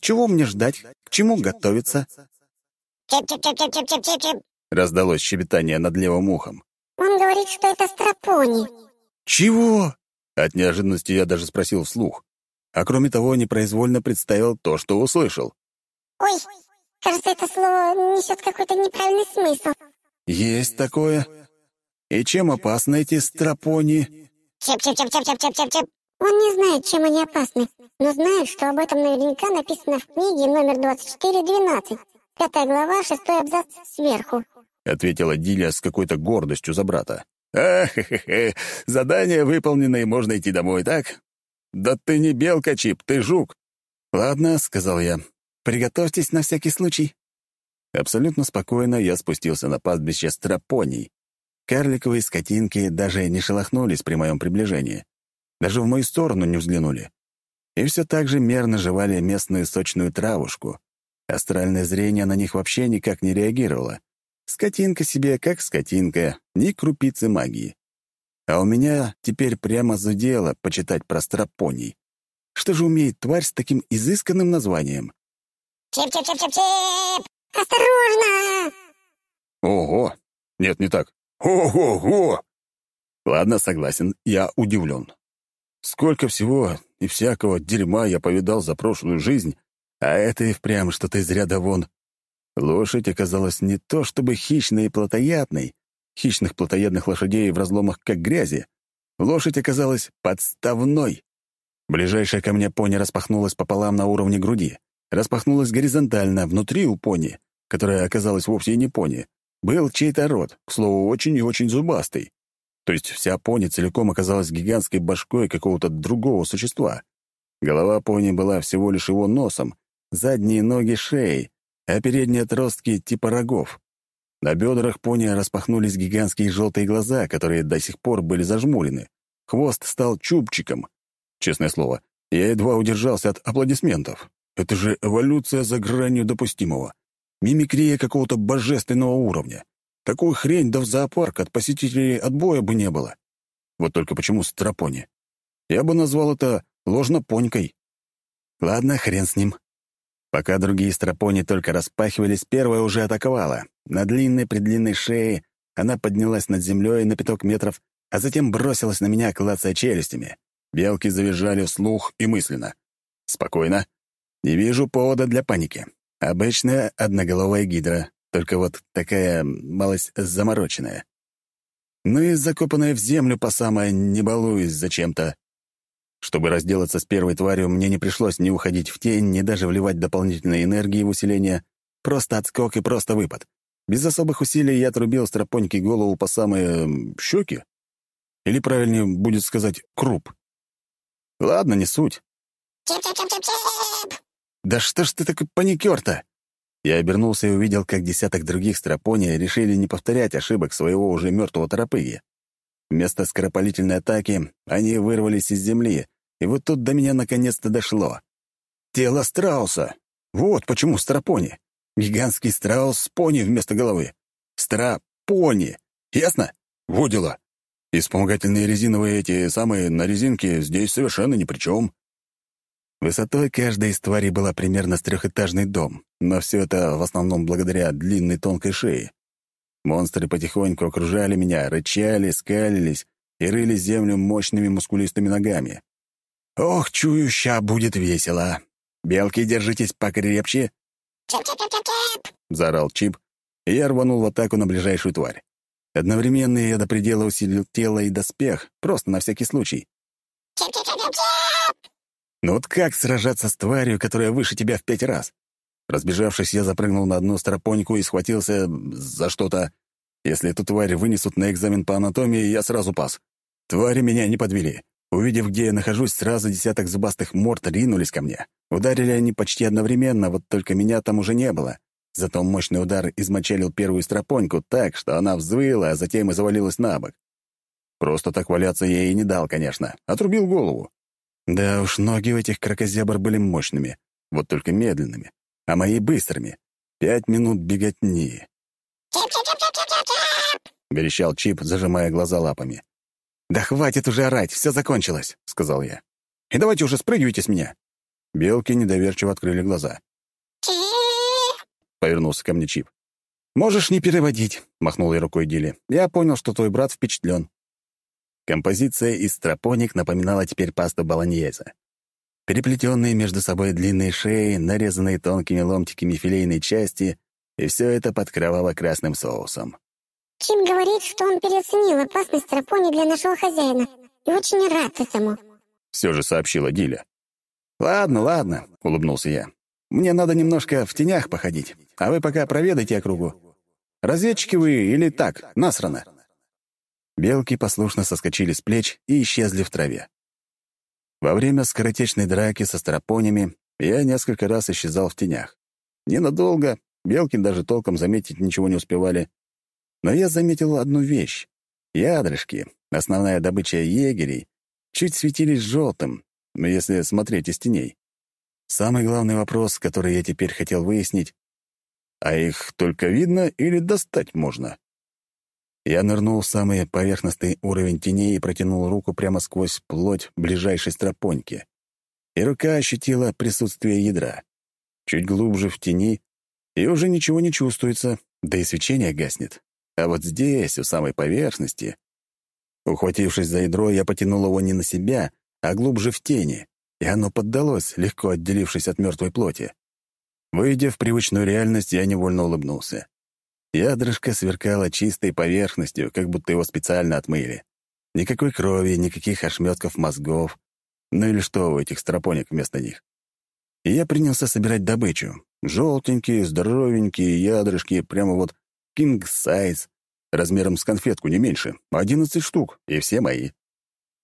Чего мне ждать? К чему готовиться? Чип-чип-чип-чип-чип-чип-чип. Раздалось щебетание над левым ухом. Он говорит, что это стропони. Чего? От неожиданности я даже спросил вслух. А кроме того, непроизвольно представил то, что услышал. Ой, Кажется, это слово несет какой-то неправильный смысл. Есть такое. И чем опасны эти стропони? Чип-чип-чип-чип-чип-чип-чип. Он не знает, чем они опасны, но знает, что об этом наверняка написано в книге номер 2412, пятая глава, шестой абзац сверху», — ответила Диля с какой-то гордостью за брата. «А-хе-хе, задание выполнено, и можно идти домой, так? Да ты не белка, Чип, ты жук». «Ладно», — сказал я, — «приготовьтесь на всякий случай». Абсолютно спокойно я спустился на пастбище стропоний. Карликовые скотинки даже не шелохнулись при моем приближении. Даже в мою сторону не взглянули. И все так же мерно жевали местную сочную травушку. Астральное зрение на них вообще никак не реагировало. Скотинка себе как скотинка, ни крупицы магии. А у меня теперь прямо задело почитать про стропоний. Что же умеет тварь с таким изысканным названием? «Чип-чип-чип-чип! Осторожно!» Ого! Нет, не так. Ого-го! Ладно, согласен, я удивлен. Сколько всего и всякого дерьма я повидал за прошлую жизнь, а это и впрямь что-то из ряда вон. Лошадь оказалась не то чтобы хищной и плотоядной. Хищных плотоядных лошадей в разломах как грязи. Лошадь оказалась подставной. Ближайшая ко мне пони распахнулась пополам на уровне груди. Распахнулась горизонтально, внутри у пони, которая оказалась вовсе не пони. Был чей-то рот, к слову, очень и очень зубастый. То есть вся пони целиком оказалась гигантской башкой какого-то другого существа. Голова пони была всего лишь его носом, задние ноги — шеей, а передние отростки — типа рогов. На бедрах пони распахнулись гигантские желтые глаза, которые до сих пор были зажмурены. Хвост стал чубчиком. Честное слово, я едва удержался от аплодисментов. Это же эволюция за гранью допустимого. Мимикрия какого-то божественного уровня. Такую хрень да в зоопарк от посетителей отбоя бы не было. Вот только почему стропони? Я бы назвал это ложнопонькой. Ладно, хрен с ним. Пока другие стропони только распахивались, первая уже атаковала. На длинной-предлинной шее она поднялась над землей на пяток метров, а затем бросилась на меня, клацая челюстями. Белки завизжали вслух и мысленно. Спокойно. Не вижу повода для паники. Обычная одноголовая гидра, только вот такая малость замороченная. Ну и закопанная в землю по самое «не балуюсь зачем-то». Чтобы разделаться с первой тварью, мне не пришлось ни уходить в тень, ни даже вливать дополнительной энергии в усиление. Просто отскок и просто выпад. Без особых усилий я отрубил стропоньки голову по самые... щеки? Или правильнее будет сказать «круп». Ладно, не суть. «Да что ж ты такой паникер-то?» Я обернулся и увидел, как десяток других стропония решили не повторять ошибок своего уже мертвого торопыги. Вместо скоропалительной атаки они вырвались из земли, и вот тут до меня наконец-то дошло. Тело страуса. Вот почему стропони. Гигантский страус с пони вместо головы. Стропони. Ясно? Вот дела. И вспомогательные резиновые эти самые на резинке здесь совершенно ни при чем. Высотой каждой из тварей была примерно с трехэтажный дом, но все это в основном благодаря длинной тонкой шее. Монстры потихоньку окружали меня, рычали, скалились и рыли землю мощными мускулистыми ногами. «Ох, чую, ща будет весело! Белки, держитесь покрепче!» «Чип-чип-чип-чип!» — заорал Чип, и я рванул в атаку на ближайшую тварь. Одновременно я до предела усилил тело и доспех, просто на всякий случай. «Чип-чип-чип-чип!» Ну вот как сражаться с тварью, которая выше тебя в пять раз? Разбежавшись, я запрыгнул на одну стропоньку и схватился за что-то. Если эту тварь вынесут на экзамен по анатомии, я сразу пас. Твари меня не подвели. Увидев, где я нахожусь, сразу десяток зубастых морд ринулись ко мне. Ударили они почти одновременно, вот только меня там уже не было. Зато мощный удар измочалил первую стропоньку так, что она взвыла, а затем и завалилась на бок. Просто так валяться я ей не дал, конечно. Отрубил голову. Да уж, ноги у этих крокозябр были мощными, вот только медленными, а мои — быстрыми. Пять минут беготни. Верещал Чип, зажимая глаза лапами. «Да хватит уже орать, все закончилось», — сказал я. «И давайте уже спрыгивайте с меня». Белки недоверчиво открыли глаза. Повернулся ко мне Чип. «Можешь не переводить», — махнул я рукой Дили. «Я понял, что твой брат впечатлен. Композиция из стропоник напоминала теперь пасту баланьеза. Переплетенные между собой длинные шеи, нарезанные тонкими ломтиками филейной части, и все это под кроваво-красным соусом. Чим говорит, что он переоценил опасность стропони для нашего хозяина и очень рад этому. — все же сообщила Диля. «Ладно, ладно», — улыбнулся я. «Мне надо немножко в тенях походить, а вы пока проведайте округу. Разведчики вы или так, насрано?» Белки послушно соскочили с плеч и исчезли в траве. Во время скоротечной драки со старопонями я несколько раз исчезал в тенях. Ненадолго, белки даже толком заметить ничего не успевали. Но я заметил одну вещь. Ядрышки, основная добыча егерей, чуть светились желтым, если смотреть из теней. Самый главный вопрос, который я теперь хотел выяснить, а их только видно или достать можно? Я нырнул в самый поверхностный уровень теней и протянул руку прямо сквозь плоть ближайшей стропоньки. И рука ощутила присутствие ядра. Чуть глубже в тени, и уже ничего не чувствуется, да и свечение гаснет. А вот здесь, у самой поверхности... Ухватившись за ядро, я потянул его не на себя, а глубже в тени, и оно поддалось, легко отделившись от мертвой плоти. Выйдя в привычную реальность, я невольно улыбнулся. Ядрышко сверкало чистой поверхностью, как будто его специально отмыли. Никакой крови, никаких ошметков мозгов. Ну или что у этих стропоник вместо них? И я принялся собирать добычу. Желтенькие, здоровенькие ядрышки, прямо вот кинг-сайз, размером с конфетку, не меньше. Одиннадцать штук, и все мои.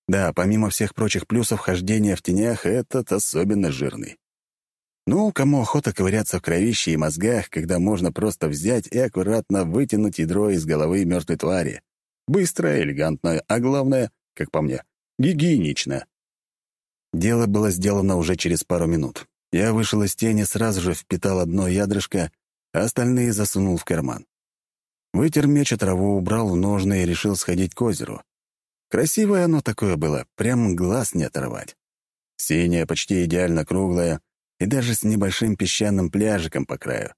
Да, помимо всех прочих плюсов, хождения в тенях этот особенно жирный. Ну, кому охота ковыряться в кровище и мозгах, когда можно просто взять и аккуратно вытянуть ядро из головы мертвой твари? Быстро, элегантно, а главное, как по мне, гигиенично. Дело было сделано уже через пару минут. Я вышел из тени, сразу же впитал одно ядрышко, а остальные засунул в карман. Вытер меч от траву, убрал в ножны и решил сходить к озеру. Красивое оно такое было, прям глаз не оторвать. Синее, почти идеально круглое, и даже с небольшим песчаным пляжиком по краю.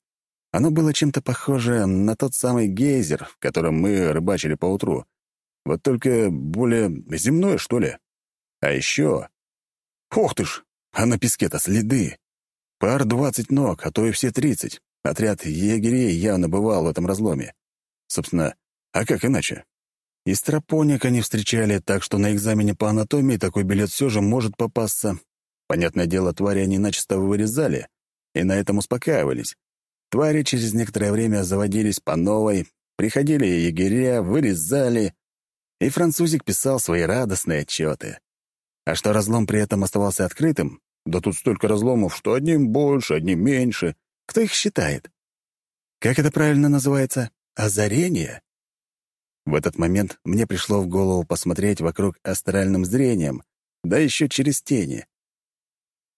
Оно было чем-то похоже на тот самый гейзер, в котором мы рыбачили поутру. Вот только более земное, что ли. А еще... Ох ты ж! А на песке-то следы. Пар двадцать ног, а то и все тридцать. Отряд егерей явно бывал в этом разломе. Собственно, а как иначе? И стропоник они встречали, так что на экзамене по анатомии такой билет все же может попасться. Понятное дело, твари они начисто вырезали, и на этом успокаивались. Твари через некоторое время заводились по новой, приходили егеря, вырезали, и французик писал свои радостные отчеты. А что разлом при этом оставался открытым, да тут столько разломов, что одним больше, одним меньше. Кто их считает? Как это правильно называется? Озарение? В этот момент мне пришло в голову посмотреть вокруг астральным зрением, да еще через тени.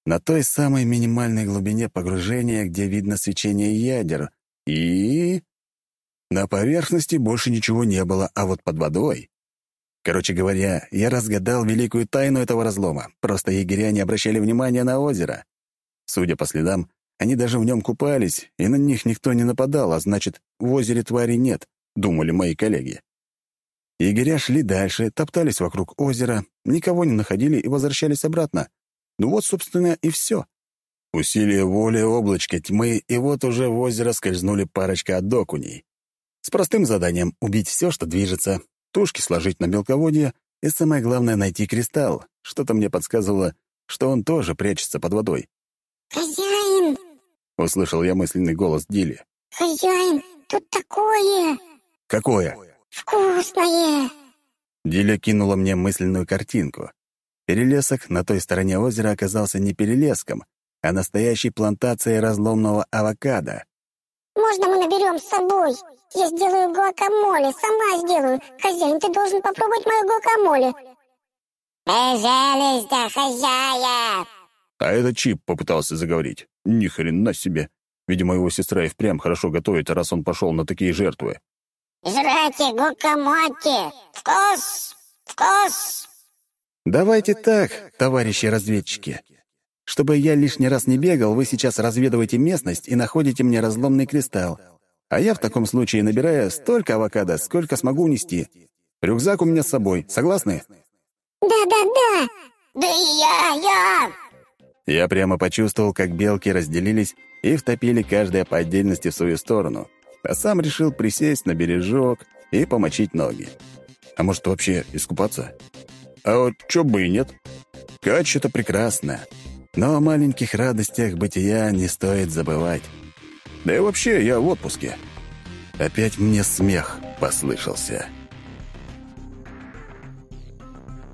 На той самой минимальной глубине погружения, где видно свечение ядер, и... На поверхности больше ничего не было, а вот под водой... Короче говоря, я разгадал великую тайну этого разлома, просто егеря не обращали внимания на озеро. Судя по следам, они даже в нем купались, и на них никто не нападал, а значит, в озере твари нет, думали мои коллеги. Егеря шли дальше, топтались вокруг озера, никого не находили и возвращались обратно. Ну вот, собственно, и все. Усилие воли облачка тьмы, и вот уже в озеро скользнули парочка адокуней. С простым заданием — убить все, что движется, тушки сложить на мелководье и, самое главное, найти кристалл. Что-то мне подсказывало, что он тоже прячется под водой. «Хозяин!» — услышал я мысленный голос Дили. «Хозяин, тут такое!» «Какое?» «Вкусное!» Диля кинула мне мысленную картинку. Перелесок на той стороне озера оказался не перелеском, а настоящей плантацией разломного авокадо. «Можно мы наберем с собой? Я сделаю гуакамоле, сама сделаю. Хозяин, ты должен попробовать мою гуакамоле». «Пожалуйста, хозяин!» А этот Чип попытался заговорить. Ни хрена себе. Видимо, его сестра и впрямь хорошо готовит, раз он пошел на такие жертвы. Жрайте гукамоти! Вкус! Вкус!» «Давайте так, товарищи разведчики. Чтобы я лишний раз не бегал, вы сейчас разведываете местность и находите мне разломный кристалл. А я в таком случае набираю столько авокадо, сколько смогу унести. Рюкзак у меня с собой. Согласны?» «Да-да-да! Да и я, я!» Я прямо почувствовал, как белки разделились и втопили каждая по отдельности в свою сторону — а сам решил присесть на бережок и помочить ноги. А может, вообще искупаться? А вот чё бы и нет? Скотч — это прекрасно, но о маленьких радостях бытия не стоит забывать. Да и вообще, я в отпуске. Опять мне смех послышался.